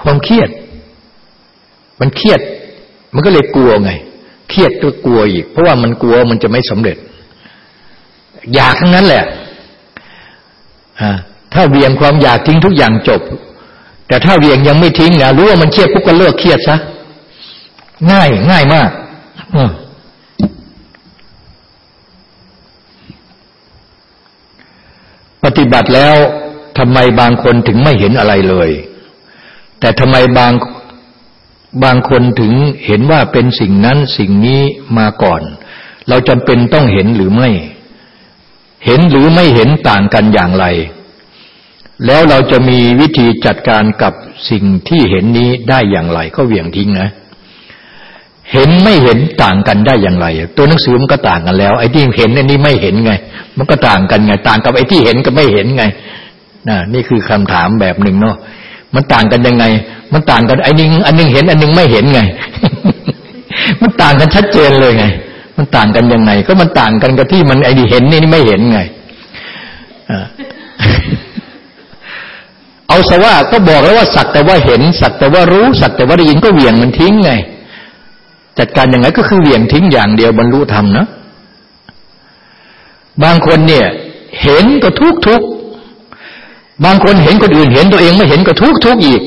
Speaker 1: ความเครียด มันเครียด มันก็เลยกลัวไง เครียดก็กลัวอีก เพราะว่ามันกลัวมันจะไม่สำเร็จ อยากทั้งนั้นแหละถ้าเวียงความอยากทิ้งทุกอย่างจบ แต่ถ้าเวียงยังไม่ทิ้งนะรู้ว่ามันเครียดปุ๊บก็เลิกเครียดซะ ง่าย ง่ายมากปฏิบัติแล้วทำไมบางคนถึงไม่เห็นอะไรเลย แต่ทำไมบางบางคนถึงเห็นว่าเป็นสิ่งนั้นสิ่งนี้มาก่อน เราจำเป็นต้องเห็นหรือไม่ เห็นหรือไม่เห็นต่างกันอย่างไร แล้วเราจะมีวิธีจัดการกับสิ่งที่เห็นนี้ได้อย่างไร ก็เหวี่ยงทิ้งนะ เห็นไม่เห็นต่างกันได้อย่างไร ตัวหนังสือมันก็ต่างกันแล้ว ไอ้ที่เห็นไอ้นี่ไม่เห็นไง มันก็ต่างกันไง ต่างกับไอ้ที่เห็นกับไม่เห็นไงนะนี่คือคำถามแบบหนึ่งเนาะมันต่างกันยังไง มันต่างกันไอ้นึงอันนึงเห็น อันนึงไม่เห็นไง มันต่างกันชัดเจนเลยไง มันต่างกันยังไง ก็มันต่างกันกับที่มันไอ้นี่เห็นนี่ไม่เห็นไงเอาสว่าก็บอกแล้วว่าสักแต่ว่าเห็น สักแต่ว่ารู้ สักแต่ว่าได้ยินก็เหวี่ยงมันทิ้งไง จัดการยังไงก็คือเหวี่ยงทิ้งอย่างเดียวบรรลุธรรมนะ บางคนเนี่ย เห็นก็ทุกทุกบางคนเห็นคนอื่นเห็นตัวเองไม่เห็นก็ทุกทุกอีก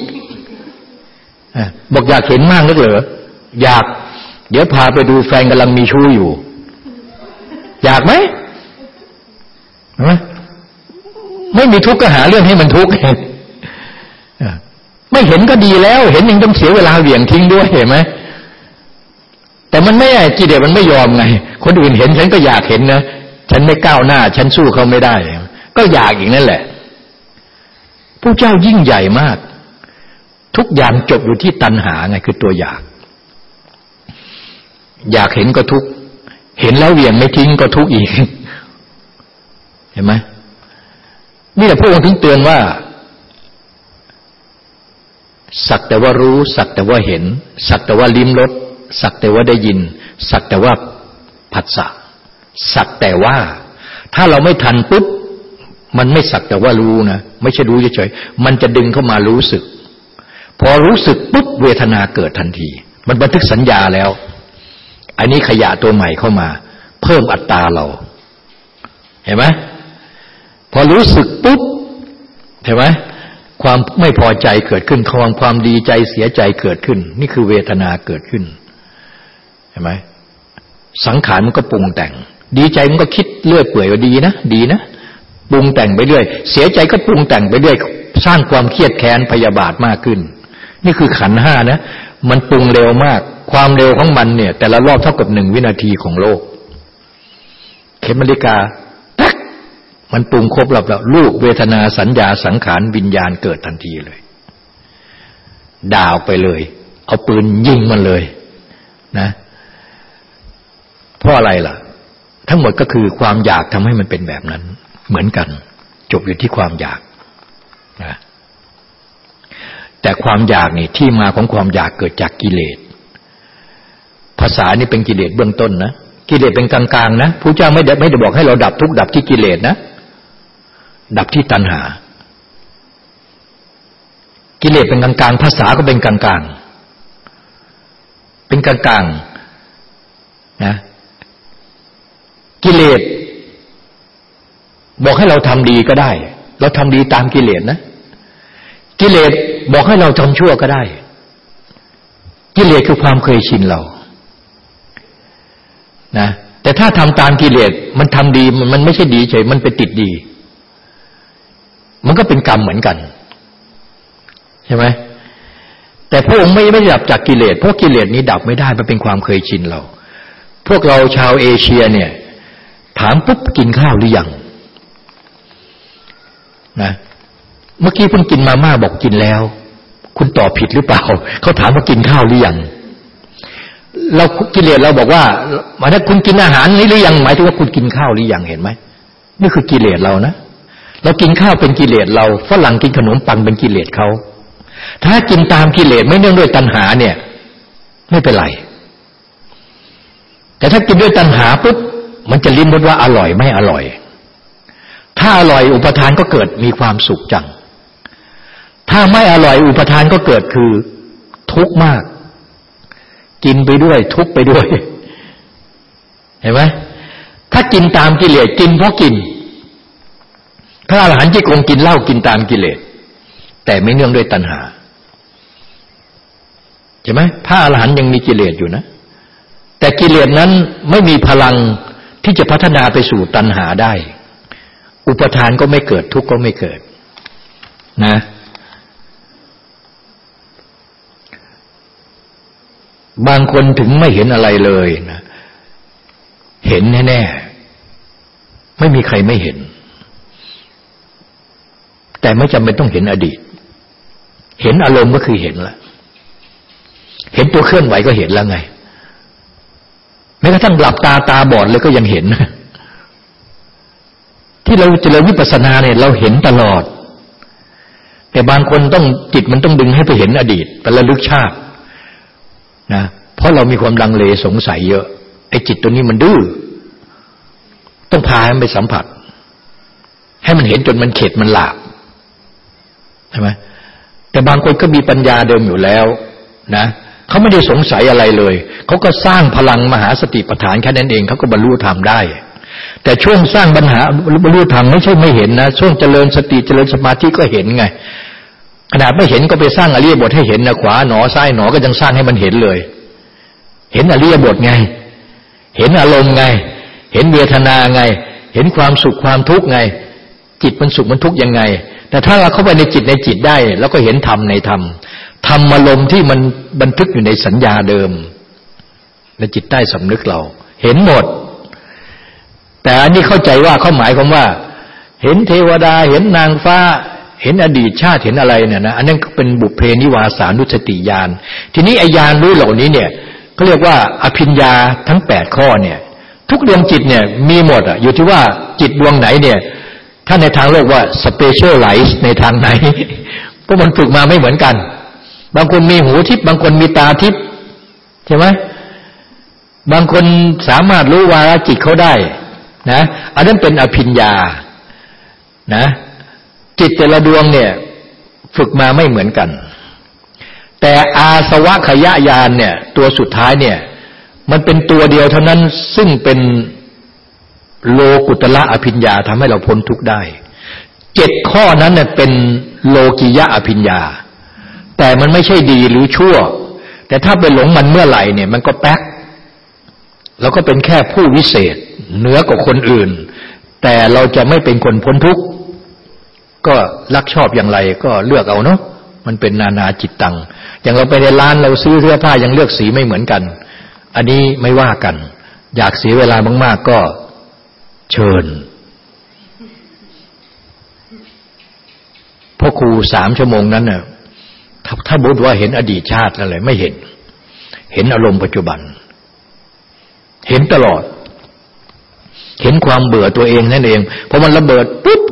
Speaker 1: บอกอยากเห็นมากนึกเหรออยาก เดี๋ยวพาไปดูแฟนกำลังมีชู้อยู่ อยากไหมไม่มีทุกข์ก็หาเรื่องให้มันทุกข์ไม่เห็นก็ดีแล้ว เห็นยังต้องเสียเวลาเหวี่ยงทิ้งด้วยเห็นไหม แต่มันไม่กิเลสมันไม่ยอมไง คนอื่นเห็นฉันก็อยากเห็นนะ ฉันไม่ก้าวหน้า ฉันสู้เขาไม่ได้ ก็อยากอย่างนั้นแหละผู้เจ้ายิ่งใหญ่มาก ทุกอย่างจบอยู่ที่ตัณหาไงคือตัวอยาก อยากเห็นก็ทุกเห็นแล้วเวียงไม่ทิ้งก็ทุกอีก เห็นไหมนี่แหละพระองค์ถึงเตือนว่าสักแต่ว่ารู้ สักแต่ว่าเห็น สักแต่ว่าลิ้มรส สักแต่ว่าได้ยิน สักแต่ว่าผัสสะสักแต่ว่า ถ้าเราไม่ทันปุ๊บมันไม่สักแต่ว่ารู้นะไม่ใช่รู้เฉยๆมันจะดึงเข้ามารู้สึก พอรู้สึกปุ๊บเวทนาเกิดทันที มันบันทึกสัญญาแล้ว อันนี้ขยะตัวใหม่เข้ามา เพิ่มอัตราเรา เห็นไหมพอรู้สึกปุ๊บเห็นไหมความไม่พอใจเกิดขึ้นความความดีใจเสียใจเกิดขึ้น นี่คือเวทนาเกิดขึ้น เห็นไหมสังขารมันก็ปรุงแต่ง ดีใจมันก็คิดเลื่อยเปื่อยว่าดีนะดีนะปรุงแต่งไปเรื่อย เสียใจก็ปรุงแต่งไปเรื่อย สร้างความเครียดแค้นพยาบาทมากขึ้น นี่คือขันห้านะ มันปรุงเร็วมาก ความเร็วของมันเนี่ย แต่ละรอบเท่ากับหนึ่งวินาทีของโลก เข็มนาฬิกาตักมันปรุงครบรอบแล้วลูกเวทนาสัญญาสังขารวิญญาณเกิดทันทีเลยดาวไปเลย เอาปืนยิงมันเลย นะ เพราะอะไรล่ะ ทั้งหมดก็คือความอยากทำให้มันเป็นแบบนั้น เหมือนกัน จบอยู่ที่ความอยากนะแต่ความอยากนี่ที่มาของความอยากเกิดจากกิเลส ภาษานี่เป็นกิเลสเบื้องต้นนะกิเลสเป็นกลางๆนะพระเจ้าไม่ได้ไม่ได้บอกให้เราดับทุกดับที่กิเลสนะ ดับที่ตัณหา กิเลสเป็นกลางๆภาษาก็เป็นกลางๆเป็นกลางๆนะ กิเลส บอกให้เราทำดีก็ได้ เราทำดีตามกิเลสนะ กิเลสบอกให้เราทำชั่วก็ได้ กิเลสคือความเคยชินเรา นะ แต่ถ้าทำตามกิเลสมันทำดีมันไม่ใช่ดีเฉยมันไปติดดี มันก็เป็นกรรมเหมือนกัน ใช่ไหมแต่พระองค์ไม่ไม่ดับจากกิเลสเพราะกิเลสนี้ดับไม่ได้มันเป็นความเคยชินเรา พวกเราชาวเอเชียเนี่ย ถามปุ๊บกินข้าวหรือยังนะเมื่อกี้เพิ่งกินมาม่าบอกกินแล้ว คุณตอบผิดหรือเปล่าเขาถามว่ากินข้าวหรือยังเรากิเลสเราบอกว่าหมายถึงคุณกินอาหารนี้หรือยังหมายถึงว่าคุณกินข้าวหรือยังเห็นไหมนี่คือกิเลสเรานะเรากินข้าวเป็นกิเลสเราฝรั่งกินขนมปังเป็นกิเลสเขาถ้ากินตามกิเลสไม่เนื่องด้วยตัณหาเนี่ย ไม่เป็นไร แต่ถ้ากินด้วยตัณหาปุ๊บ มันจะลิ้มรสว่าอร่อยไม่อร่อย ถ้าอร่อยอุปทานก็เกิดมีความสุขจัง ถ้าไม่อร่อยอุปทานก็เกิดคือทุกข์มาก กินไปด้วย ทุกข์ไปด้วย เห็นไหมถ้ากินตามกิเลสกินเพราะกิน ถ้าอาหารที่คงกินเหล้ากินตามกิเลสแต่ไม่เนื่องด้วยตัณหาใช่ไหมพระอรหันต์ยังมีกิเลสอยู่นะ แต่กิเลสนั้นไม่มีพลัง ที่จะพัฒนาไปสู่ตัณหาได้ อุปทานก็ไม่เกิดทุกข์ก็ไม่เกิด นะ บางคนถึงไม่เห็นอะไรเลยนะเห็นแน่ๆไม่มีใครไม่เห็น แต่ไม่จำเป็นต้องเห็นอดีต เห็นอารมณ์ก็คือเห็นละเห็นตัวเคลื่อนไหวก็เห็นแล้วไง ม้กระทั่งหลับตาตาบอดเลยก็ยังเห็น ที่เราเจริญวิปัสสนาเนี่ย เราเห็นตลอด แต่บางคนต้องจิตมันต้องดึงให้ไปเห็นอดีตไประลึกชาตินะเพราะเรามีความลังเลสงสัยเยอะไอ้จิตตัวนี้มันดื้อต้องพาให้มันไปสัมผัส ให้มันเห็นจนมันเข็ดมันหลาบใช่ไหมแต่บางคนก็มีปัญญาเดิมอยู่แล้ว นะ เขาไม่ได้สงสัยอะไรเลย เขาก็สร้างพลังมหาสติปัฏฐานแค่นั้นเองเขาก็บรรลุธรรมได้ แต่ช่วงสร้างปัญหาบรรลุธรรมไม่ใช่ไม่เห็นนะ ช่วงเจริญสติเจริญสมาธิก็เห็นไง ขนาดไม่เห็นก็ไปสร้างอริยบทให้เห็นนะขวาหนอซ้ายหนอก็ยังสร้างให้มันเห็นเลย เห็นอริยบทไง เห็นอารมณ์ไง เห็นเวทนาไง เห็นความสุขความทุกข์ไง จิตมันสุขมันทุกข์ยังไงแต่ถ้าเราเข้าไปในจิตในจิตได้ แล้วก็เห็นธรรมในธรรม ธรรมอารมณ์ที่มันบันทึกอยู่ในสัญญาเดิม ในจิตใต้สำนึกเรา เห็นหมด แต่อันนี้เข้าใจว่าเขาหมายความว่า เห็นเทวดาเห็นนางฟ้า เห็นอดีตชาติเห็นอะไรเนี่ยนะอันนั้นเป็นบุพเพนิวาสานุสติญาณทีนี้ไอยานรู้เหล่านี้เนี่ยเขาเรียกว่าอภิญญาทั้งแปดข้อเนี่ย ทุกดวงจิตเนี่ยมีหมดอะอยู่ที่ว่าจิตดวงไหนเนี่ยถ้าในทางโลกว่า specialize ในทางไหน เพราะมันฝึกมาไม่เหมือนกัน บางคนมีหูทิพย์บางคนมีตาทิพย์ใช่ไหมบางคนสามารถรู้วาระจิตเขาได้นะอันนั้นเป็นอภิญญานะจิตแต่ละดวงเนี่ย ฝึกมาไม่เหมือนกัน แต่อาสวะขยะยานเนี่ย ตัวสุดท้ายเนี่ย มันเป็นตัวเดียวเท่านั้นซึ่งเป็นโลกุตละอภิญญาทำให้เราพ้นทุกข์ได้ เจ็ดข้อนั้นเนี่ยเป็นโลกิยะอภิญญา แต่มันไม่ใช่ดีหรือชั่ว แต่ถ้าไปหลงมันเมื่อไหร่เนี่ย มันก็แป๊กเราก็เป็นแค่ผู้วิเศษ เหนือกว่าคนอื่น แต่เราจะไม่เป็นคนพ้นทุกข์ก็รักชอบอย่างไรก็เลือกเอาเนาะมันเป็นนานาจิตตัง อย่างเราไปในร้านเราซื้อเสื้อผ้ายังเลือกสีไม่เหมือนกัน อันนี้ไม่ว่ากัน อยากเสียเวลามากๆก็เชิญพ่อครูสามชั่วโมงนั้นเน่ะ ถ้าบุตว่าเห็นอดีตชาติอะไรไม่เห็น เห็นอารมณ์ปัจจุบัน เห็นตลอด เห็นความเบื่อตัวเองนั่นเองพอมันระเบิดปุ๊บ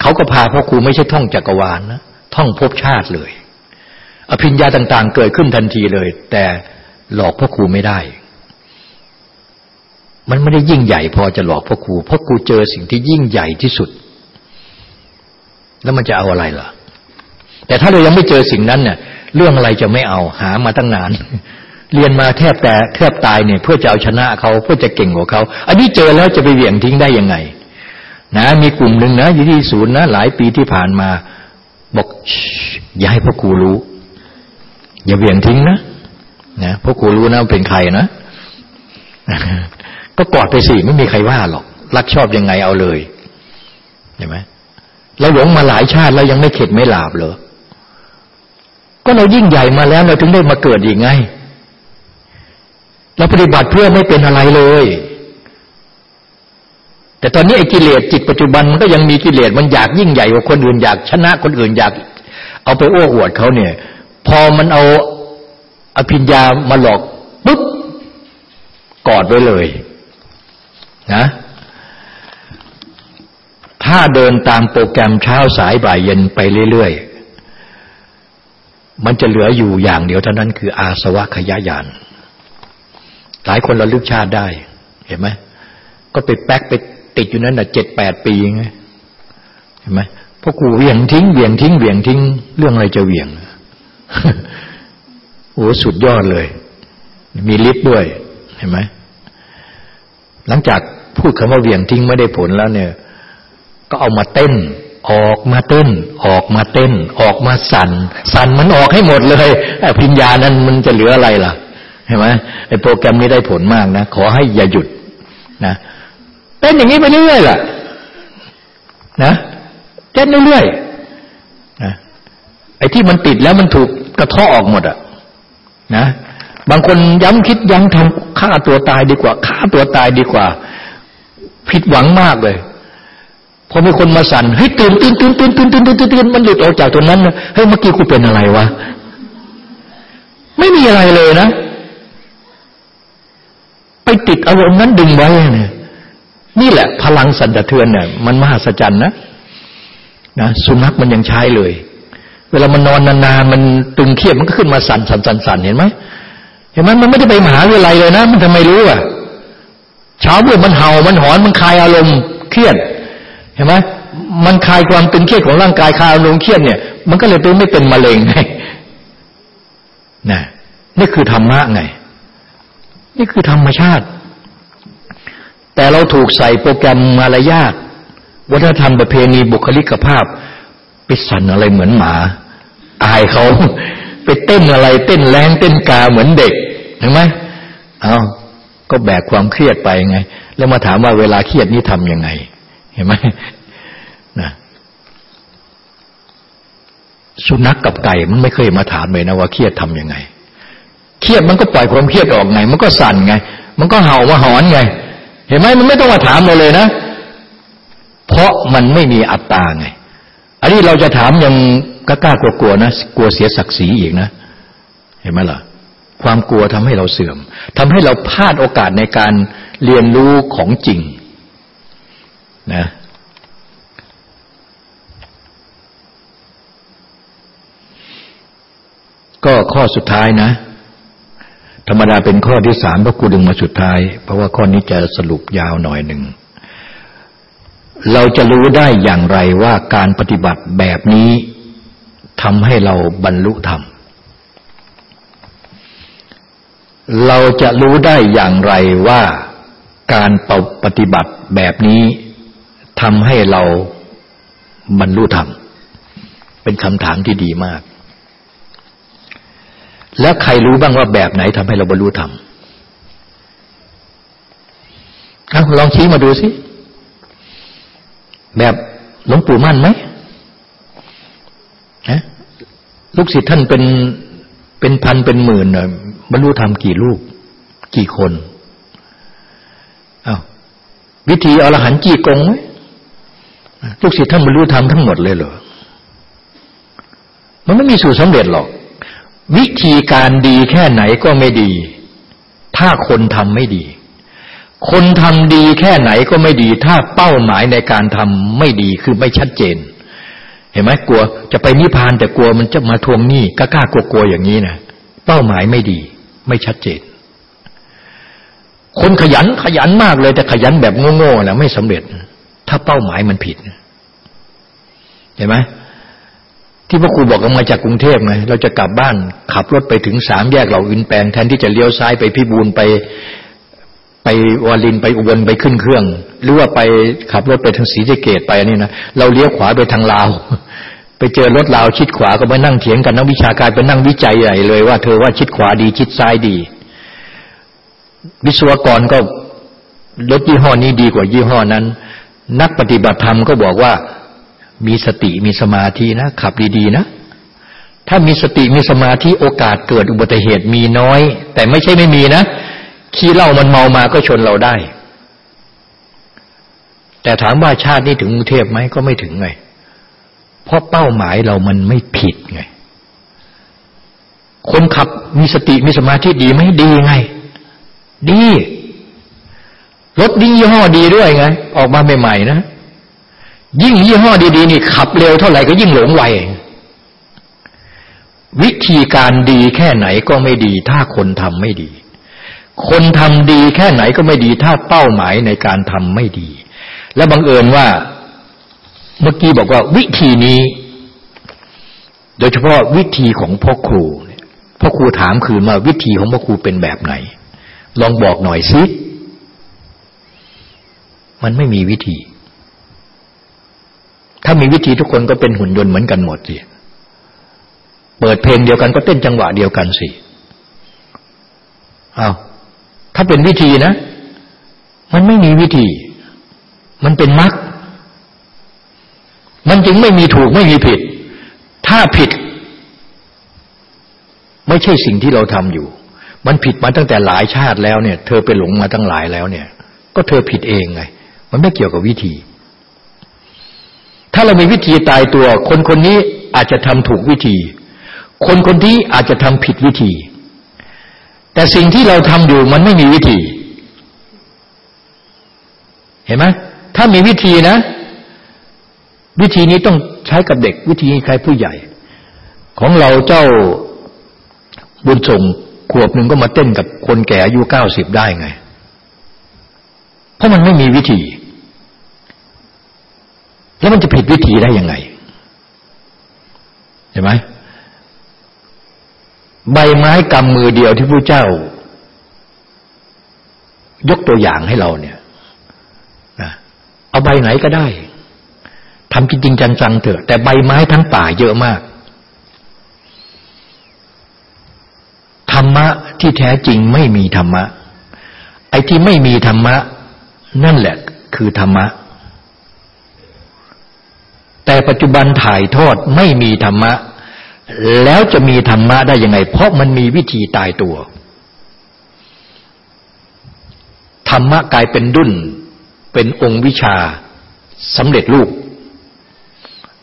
Speaker 1: เขาก็พาพ่อครูไม่ใช่ท่องจักรวาลนะท่องภพชาติเลย อภิญญาต่าง ๆ เกิดขึ้นทันทีเลย แต่หลอกพ่อครูไม่ได้ มันไม่ได้ยิ่งใหญ่พอจะหลอกพ่อครูพ่อครูเจอสิ่งที่ยิ่งใหญ่ที่สุด แล้วมันจะเอาอะไรล่ะ แต่ถ้าเรายังไม่เจอสิ่งนั้นเนี่ยเรื่องอะไรจะไม่เอาหามาตั้งนาน เรียนมาแทบแต่แทบตายเนี่ย เพื่อจะเอาชนะเขาเพื่อจะเก่งกว่าเขา อันนี้เจอแล้วจะไปเหวี่ยงทิ้งได้ยังไง นะ มีกลุ่มหนึ่งนะอยู่ที่ศูนย์นะหลายปีที่ผ่านมา บอกอย่าให้พ่อครูรู้ อย่าเหวี่ยงทิ้งนะนะพ่อครูรู้นะเป็นใครนะก็กอดไปสิไม่มีใครว่าหรอก รักชอบยังไงเอาเลยเห็นไหม เราหลงมาหลายชาติแล้วยังไม่เข็ดไม่หลาบเลยก็เรายิ่งใหญ่มาแล้วเราถึงได้มาเกิดอีกไง เราปฏิบัติเพื่อไม่เป็นอะไรเลย แต่ตอนนี้ไอ้กิเลสจิตปัจจุบันมันก็ยังมีกิเลสมันอยากยิ่งใหญ่กว่าคนอื่นอยากชนะคนอื่นอยาก เอาไปโอ้อวดเขาเนี่ย พอมันเอาอภิญญามาหลอกปุ๊บกอดไว้เลย นะ ถ้าเดินตามโปรแกรมเช้าสายบ่ายเย็นไปเรื่อยๆ มันจะเหลืออยู่อย่างเดียวเท่านั้นคืออาสวะขยายาน หลายคนเราลึกชาติได้ เห็นไหมก็ไปแป๊กไปติดอยู่นั้นน่ะเจ็ดแปดปีไงเห็นไหมพวกกูเวียงทิ้งเวียงทิ้งเวียงทิ้ง เรื่องอะไรจะเวียงโอ้สุดยอดเลย มีฤทธิ์ด้วย เห็นไหมหลังจากพูดคำว่าเวียงทิ้งไม่ได้ผลแล้วเนี่ย ก็เอามาเต้น ออกมาเต้น ออกมาเต้น ออกมาสั่น สั่นมันออกให้หมดเลยพิญญานั้นมันจะเหลืออะไรล่ะเห็นไหมไอ้โปรแกรมนี้ได้ผลมากนะ ขอให้อย่าหยุดนะเต้นอย่างนี้ไปเรื่อยๆล่ะ นะเต้นเรื่อยๆนะไอ้ที่มันติดแล้วมันถูกกระท้อออกหมดอะนะบางคนย้ำคิดย้ำทำฆ่าตัวตายดีกว่าฆ่าตัวตายดีกว่า ผิดหวังมากเลย พอมีคนมาสั่นเฮ้ยตื่นตื่นตื่นตื่นตื่นตื่นตื่นตื่นมันหลุดออกจากตรงนั้นเฮ้ยเมื่อกี้กูเป็นอะไรวะไม่มีอะไรเลยนะ ไปติดอารมณ์นั้นดึงไว้เนี่ยนี่แหละ พลังสั่นสะเทือนเนี่ยมันมหัศจรรย์นะนะสุนัขมันยังใช้เลย เวลามันนอนนานๆมันตึงเครียดมันก็ขึ้นมาสั่นสั่นสั่นสั่นเห็นไหมเห็นไหมมันไม่ได้ไปมหาวิทยาลัยเลยนะ มันทำไมรู้อะเช้าเมื่อมันเห่ามันหอนมันคลายอารมณ์เครียด เห็นไหมมันคลายความตึงเครียดของร่างกายคลายอารมณ์เครียดเนี่ย มันก็เลยไปไม่เป็นมะเร็งไงนะนี่คือธรรมะไง นี่คือธรรมชาติ แต่เราถูกใส่โปรแกรมมารยาทวัฒนธรรมประเพณีบุคลิกภาพ ปิสันอะไรเหมือนหมา อายเขาไปเต้นอะไร เต้นแรงเต้นกาเหมือนเด็กเห็นไหมเอาก็แบกความเครียดไปไง แล้วมาถามว่าเวลาเครียดนี่ทำยังไง เห็นไหมนะสุนัขกกับไก่มันไม่เคยมาถามเลยนะว่าเครียดทํำยังไง เครียดมันก็ปล่อยความเครียดออกไง มันก็สั่นไง มันก็เห่ามาหอนไง เห็นไหมมันไม่ต้องมาถามเราเลยนะ เพราะมันไม่มีอัตตาไง อันนี้เราจะถามยังกล้ากลัวๆนะ กลัวเสียศักดิ์ศรีอีกนะ เห็นไหมล่ะ ความกลัวทำให้เราเสื่อมทำให้เราพลาดโอกาสในการเรียนรู้ของจริง นะก็ข้อสุดท้ายนะ ธรรมดาเป็นข้อที่สามพระกูดึงมาสุดท้าย เพราะว่าข้อนี้จะสรุปยาวหน่อยหนึ่ง เราจะรู้ได้อย่างไรว่าการปฏิบัติแบบนี้ทำให้เราบรรลุธรรม เราจะรู้ได้อย่างไรว่าการปฏิบัติแบบนี้ ทำให้เราบรรลุธรรม เป็นคำถามที่ดีมาก แล้วใครรู้บ้างว่าแบบไหนทำให้เราบรรลุธรรมลองชี้มาดูสิ แบบหลวงปู่มั่นไหมนะลูกศิษย์ท่านเป็นเป็นพันเป็นหมื่นนะบรรลุธรรมกี่ลูก กี่คนอา้าววิธีอรหันต์จีกงไหม ลูกศิษย์ท่านบรรลุธรรมทั้งหมดเลยเหรอ มันไม่มีสูตรสำเร็จหรอก วิธีการดีแค่ไหนก็ไม่ดี ถ้าคนทำไม่ดี คนทำดีแค่ไหนก็ไม่ดี ถ้าเป้าหมายในการทำไม่ดีคือไม่ชัดเจน เห็นไหมกลัว จะไปนิพพานแต่กลัวมันจะมาทวงหนี้กล้ากลัวๆอย่างนี้นะเป้าหมายไม่ดี ไม่ชัดเจนคนขยันขยันมากเลยแต่ขยันแบบโง่ๆนะไม่สำเร็จ ถ้าเป้าหมายมันผิด เห็นไหมที่พ่อครูบอกเรามาจากกรุงเทพไงเราจะกลับบ้าน ขับรถไปถึงสามแยกเหล่าอินแปลงแทนที่จะเลี้ยวซ้ายไปพิบูลไปไปวาลินไปอุบลไปขึ้นเครื่อง หรือว่าไปขับรถไปทางศรีสะเกดไปนี่นะเราเลี้ยวขวาไปทางลาว ไปเจอรถลาวชิดขวาก็ไปนั่งเถียงกันนักวิชาการไปนั่งวิจัยใหญ่เลยว่าเธอว่าชิดขวาดีชิดซ้ายดี วิศวกรก็รถยี่ห้อนี้ดีกว่ายี่ห้อนั้น นักปฏิบัติธรรมก็บอกว่า มีสติมีสมาธินะ ขับดีๆนะ ถ้ามีสติมีสมาธิโอกาสเกิดอุบัติเหตุมีน้อย แต่ไม่ใช่ไม่มีนะขี้เหล้ามันเมามาก็ชนเราได้ แต่ถามว่าชาตินี้ถึงกรุงเทพไหมก็ไม่ถึงไง เพราะเป้าหมายเรามันไม่ผิดไง คนขับมีสติมีสมาธิดีไหมดีไง ดี รถดียี่ห้อดีด้วยไง ออกมาใหม่ๆนะยิ่งยี่ห้อดีๆนี่ขับเร็วเท่าไหร่ก็ยิ่งหลงไววิธีการดีแค่ไหนก็ไม่ดี ถ้าคนทำไม่ดี คนทำดีแค่ไหนก็ไม่ดี ถ้าเป้าหมายในการทำไม่ดี และบังเอิญว่าเมื่อกี้บอกว่าวิธีนี้ โดยเฉพาะวิธีของพ่อครูพ่อครูถามคืนว่าวิธีของพ่อครูเป็นแบบไหน ลองบอกหน่อยสิ มันไม่มีวิธี ถ้ามีวิธีทุกคนก็เป็นหุ่นยนต์เหมือนกันหมดสิเปิดเพลงเดียวกันก็เต้นจังหวะเดียวกันสิเอาถ้าเป็นวิธีนะ มันไม่มีวิธี มันเป็นมรรคมันจึงไม่มีถูกไม่มีผิด ถ้าผิด ไม่ใช่สิ่งที่เราทำอยู่ มันผิดมาตั้งแต่หลายชาติแล้วเนี่ย เธอไปหลงมาตั้งหลายแล้วเนี่ย ก็เธอผิดเองไง มันไม่เกี่ยวกับวิธี ถ้าเรามีวิธีตายตัว คนคนนี้อาจจะทำถูกวิธี คนคนนี้อาจจะทำผิดวิธี แต่สิ่งที่เราทำอยู่มันไม่มีวิธี เห็นไหมถ้ามีวิธีนะ วิธีนี้ต้องใช้กับเด็ก วิธีนี้ใครผู้ใหญ่ ของเราเจ้าบุญส่งขวบหนึ่งก็มาเต้นกับคนแก่อายุเก้าสิบได้ไง เพราะมันไม่มีวิธี แล้วมันจะผิดวิธีได้ยังไงเห็นไหมใบไม้กำมือเดียวที่พระเจ้า ยกตัวอย่างให้เราเนี่ยนะเอาใบไหนก็ได้ทำจริงๆจังๆเถอะ แต่ใบไม้ทั้งป่าเยอะมาก ธรรมะที่แท้จริงไม่มีธรรมะ ไอ้ที่ไม่มีธรรมะ นั่นแหละคือธรรมะ แต่ปัจจุบันถ่ายทอดไม่มีธรรมะ แล้วจะมีธรรมะได้ยังไง เพราะมันมีวิธีตายตัว ธรรมะกลายเป็นดุนเป็นองค์วิชาสำเร็จรูป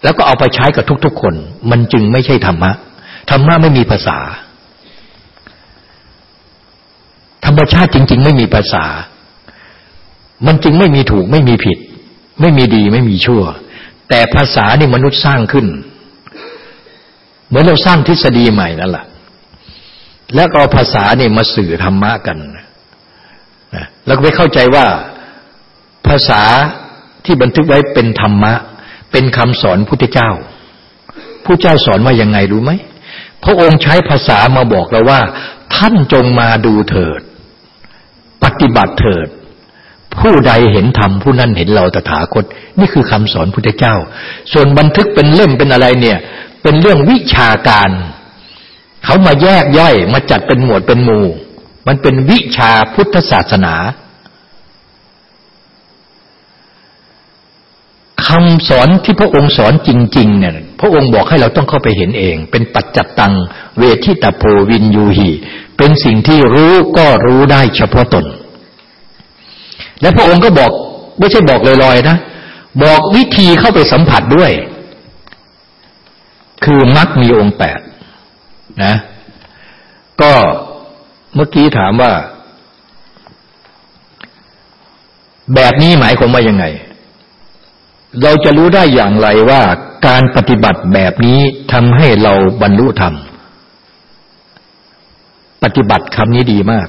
Speaker 1: แล้วก็เอาไปใช้กับทุกๆคน มันจึงไม่ใช่ธรรมะ ธรรมะไม่มีภาษา ธรรมชาติจริง ๆ ไม่มีภาษา มันจึงไม่มีถูกไม่มีผิด ไม่มีดีไม่มีชั่ว แต่ภาษานี่มนุษย์สร้างขึ้น เหมือนเราสร้างทฤษฎีใหม่นั่นแหละแล้วก็เอาภาษานี่มาสื่อธรรมะกันนะแล้วก็ไปเข้าใจว่าภาษาที่บันทึกไว้เป็นธรรมะ เป็นคำสอนพุทธเจ้าผู้เจ้าสอนว่ายังไงรู้ไหมพระองค์ใช้ภาษามาบอกเราว่า ท่านจงมาดูเถิด ปฏิบัติเถิด ผู้ใดเห็นธรรมผู้นั้นเห็นเราตถาคต นี่คือคำสอนพุทธเจ้า ส่วนบันทึกเป็นเล่มเป็นอะไรเนี่ย เป็นเรื่องวิชาการ เขามาแยกย่อยมาจัดเป็นหมวดเป็นหมู่ มันเป็นวิชาพุทธศาสนาคำสอนที่พระองค์สอนจริง ๆ เนี่ย พระองค์บอกให้เราต้องเข้าไปเห็นเอง เป็นปัจจัตตัง เวทิตาโพวินยูหีเป็นสิ่งที่รู้ก็รู้ได้เฉพาะตน และพระองค์ก็บอกไม่ใช่บอกลอยๆนะ บอกวิธีเข้าไปสัมผัสด้วย คือมักมีองค์แปดนะ ก็เมื่อกี้ถามว่า แบบนี้หมายความว่ายังไง เราจะรู้ได้อย่างไรว่าการปฏิบัติแบบนี้ทำให้เราบรรลุธรรม ปฏิบัติคำนี้ดีมาก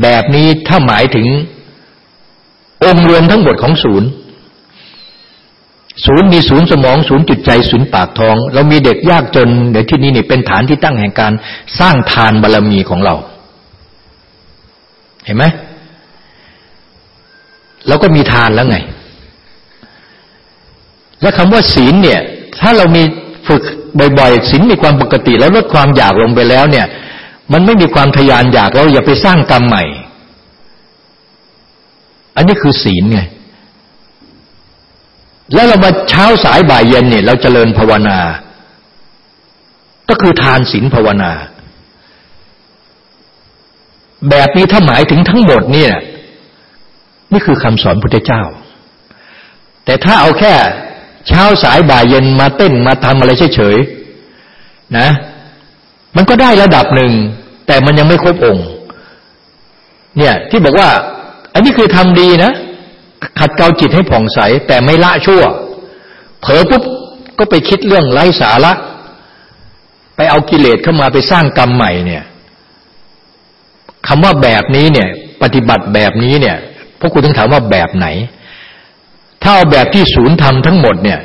Speaker 1: แบบนี้ถ้าหมายถึงองค์รวมทั้งหมดของศูนย์ ศูนย์มีศูนย์สมอง ศูนย์จิตใจ ศูนย์ปากท้อง เรามีเด็กยากจนในที่นี้นี่เป็นฐานที่ตั้งแห่งการสร้างทานบารรมีของเรา เห็นไหมเราก็มีทานแล้วไง และคำว่าศีลเนี่ย ถ้าเรามีฝึกบ่อยๆศีลมีความปกติ แล้วลดความอยากลงไปแล้วเนี่ย มันไม่มีความทยานอยากเราอย่าไปสร้างกรรมใหม่ อันนี้คือศีลไง แล้วเรามาเช้าสายบ่ายเย็นเนี่ยเราจเจริญภาวนา ก็คือทานศีลภาวนา แบบนี้ถ้าหมายถึงทั้งหมดเนี่ย นี่คือคำสอนพุทธเจ้า แต่ถ้าเอาแค่เช้าสายบ่ายเย็นมาเต้นมาทำอะไรเฉยๆนะ มันก็ได้ระดับหนึ่ง แต่มันยังไม่ครบองค์ เนี่ยที่บอกว่า อันนี้คือทำดีนะ ขัดเกลาจิตให้ผ่องใส แต่ไม่ละชั่ว เผลอปุ๊บก็ไปคิดเรื่องไร้สาระ ไปเอากิเลสเข้ามาไปสร้างกรรมใหม่เนี่ยคำว่าแบบนี้เนี่ย ปฏิบัติแบบนี้เนี่ยพวกคุณต้องถามว่าแบบไหน ถ้าเอาแบบที่ศูนย์ทำทั้งหมดเนี่ย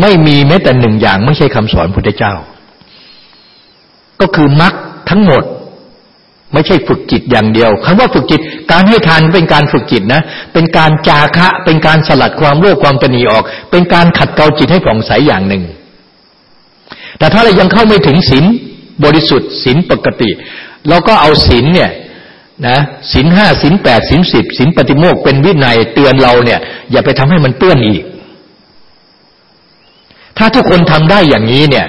Speaker 1: ไม่มีแม้แต่หนึ่งอย่าง ไม่ใช่คำสอนพุทธเจ้า ก็คือมรรคทั้งหมด ไม่ใช่ฝึกจิตอย่างเดียวคำว่าฝึกจิต การให้ทานเป็นการฝึกจิตนะ เป็นการจาคะ เป็นการสลัดความโลภความตนีออก เป็นการขัดเกลาจิตให้ผ่องใสอย่างหนึ่ง แต่ถ้าเรายังเข้าไม่ถึงศีลบริสุทธิ์ศีลปกติ เราก็เอาศีลเนี่ยนะศีลห้าศีลแปดศีลสิบศีลปฏิโมกเป็นวินัยเตือนเราเนี่ย อย่าไปทำให้มันเปื้อนอีก ถ้าทุกคนทำได้อย่างนี้เนี่ย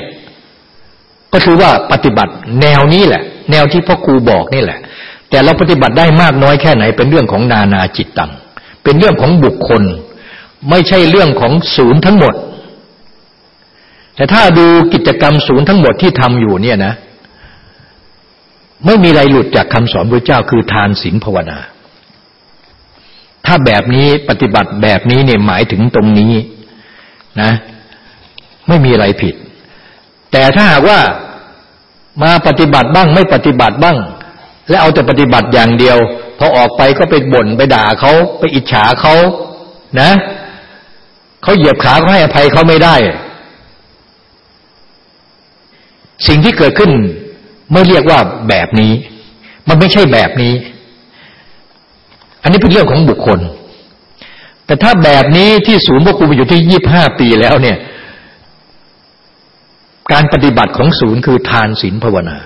Speaker 1: ก็คือว่าปฏิบัติแนวนี้แหละ แนวที่พ่อครูบอกนี่แหละ แต่เราปฏิบัติได้มากน้อยแค่ไหน เป็นเรื่องของนานาจิตตัง เป็นเรื่องของบุคคล ไม่ใช่เรื่องของศูนย์ทั้งหมด แต่ถ้าดูกิจกรรมศูนย์ทั้งหมดที่ทำอยู่เนี่ยนะ ไม่มีอะไรหลุดจากคำสอนพระเจ้าคือทานศีลภาวนา ถ้าแบบนี้ปฏิบัติแบบนี้เนี่ยหมายถึงตรงนี้นะ ไม่มีอะไรผิด แต่ถ้าหากว่ามาปฏิบัติบ้างไม่ปฏิบัติบ้าง และเอาแต่ปฏิบัติอย่างเดียวพอออกไปก็ไปบ่นไปด่าเขาไปอิจฉาเขานะเขาเหยียบขาเขาให้อภัยเขาไม่ได้ สิ่งที่เกิดขึ้นไม่เรียกว่าแบบนี้ มันไม่ใช่แบบนี้ อันนี้เป็นเรื่องของบุคคล แต่ถ้าแบบนี้ที่ศูนย์พวกครูอยู่ที่ยี่บห้าปีแล้วเนี่ย การปฏิบัติของศูนย์คือทานศีลภาวนา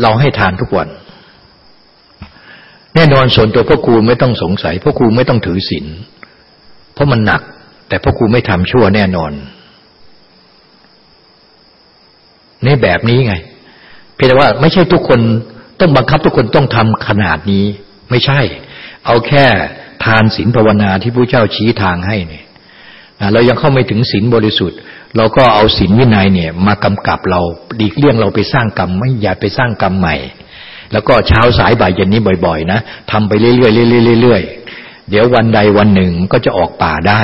Speaker 1: เราให้ทานทุกวัน แน่นอนส่วนตัวพ่อครูไม่ต้องสงสัยพ่อครูไม่ต้องถือศีลเพราะมันหนัก แต่พ่อครูไม่ทำชั่วแน่นอนในแบบนี้ไง เพียงแต่ว่าไม่ใช่ทุกคนต้องบังคับทุกคนต้องทำขนาดนี้ ไม่ใช่ เอาแค่ทานศีลภาวนาที่พระเจ้าชี้ทางให้เนี่ยเรายังเข้าไม่ถึงศีลบริสุทธิ์ เราก็เอาศีลวินัยเนี่ยมากำกับเราดีเลี่ยงเราไปสร้างกรรมไม่อย่าไปสร้างกรรมใหม่ แล้วก็เช้าสายบ่ายเย็นนี้บ่อยๆ นะทำไปเรื่อยๆเรื่อยๆเรื่อยๆเดี๋ยววันใดวันหนึ่งก็จะออกป่าได้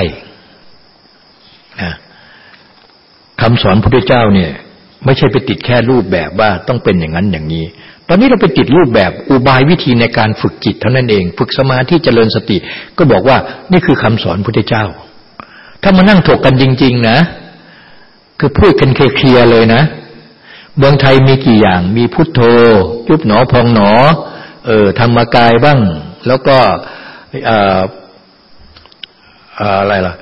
Speaker 1: นะคำสอนพระพุทธเจ้าเนี่ย ไม่ใช่ไปติดแค่รูปแบบว่าต้องเป็นอย่างนั้นอย่างนี้ ตอนนี้เราไปติดรูปแบบอุบายวิธีในการฝึกจิตเท่านั้นเอง ฝึกสมาธิเจริญสติ ก็บอกว่านี่คือคำสอนพระพุทธเจ้า ถ้ามานั่งถกกันจริง ๆ นะ คือพูดกันเคลียร์เลยนะ เมืองไทยมีกี่อย่าง มีพุทโธ ยุบหนอพองหนอ เออธรรมกายบ้าง แล้วก็อะไรล่ะ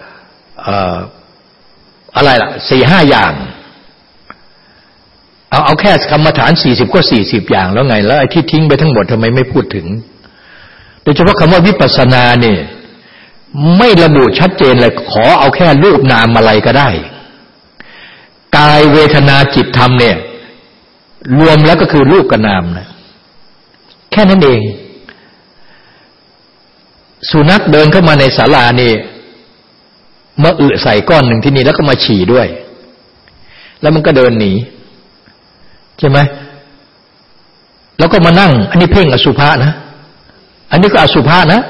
Speaker 1: อะไรล่ะสี่ห้าอย่าง เอาเอาแค่กรรมฐานสี่สิบก็สี่สิบอย่างแล้วไง แล้วไอ้ที่ทิ้งไปทั้งหมดทำไมไม่พูดถึง โดยเฉพาะคำว่าวิปัสสนาเนี่ยไม่ระบุชัดเจนเลย ขอเอาแค่รูปนามอะไรก็ได้ กายเวทนาจิตธรรมเนี่ย รวมแล้วก็คือรูปกับนามนะแค่นั้นเอง สุนัขเดินเข้ามาในศาลานี่มาอึใส่ก้อนหนึ่งที่นี่แล้วก็มาฉี่ด้วย แล้วมันก็เดินหนี ใช่ไหมแล้วก็มานั่ง อันนี้เพ่งอสุภะนะ อันนี้ก็อสุภะนะ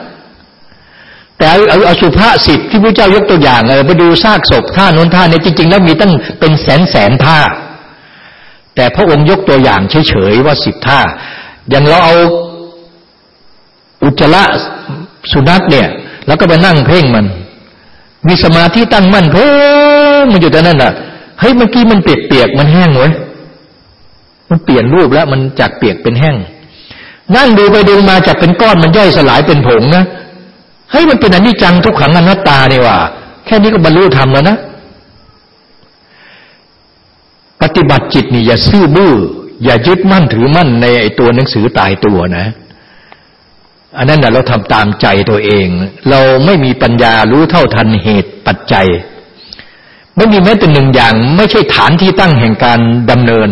Speaker 1: แต่เอาเอาสุภาษิตที่พระเจ้ายกตัวอย่างเออไปดูซากศพท่านนท่าเนี่ยจริง ๆ แล้วมีตั้งเป็นแสนแสนท่า แต่พระองค์ยกตัวอย่างเฉยๆว่าสิบท่า อย่างเราเอาอุจจระสุนัขเนี่ย แล้วก็ไปนั่งเพ่งมัน มีสมาธิตั้งมั่นเพ่งมันอยู่แต่นั่นอะเฮ้ยเมื่อกี้มันเปียกๆมันแห้งเว้ยมันเปลี่ยนรูปแล้วมันจากเปียกเป็นแห้ง นั่งดูไปดูมาจากเป็นก้อนมันย่อยสลายเป็นผงนะ เฮ้ยมันเป็นอนิจจังทุกขังอนัตตาเนี่ยว่า แค่นี้ก็บรรลุธรรมแล้วนะ ปฏิบัติจิตนี่อย่าซื่อบื้อ อย่ายึดมั่นถือมั่นในไอตัวหนังสือตายตัวนะ อันนั้นนะเราทำตามใจตัวเอง เราไม่มีปัญญารู้เท่าทันเหตุปัจจัย ไม่มีแม้แต่หนึ่งอย่าง ไม่ใช่ฐานที่ตั้งแห่งการดำเนิน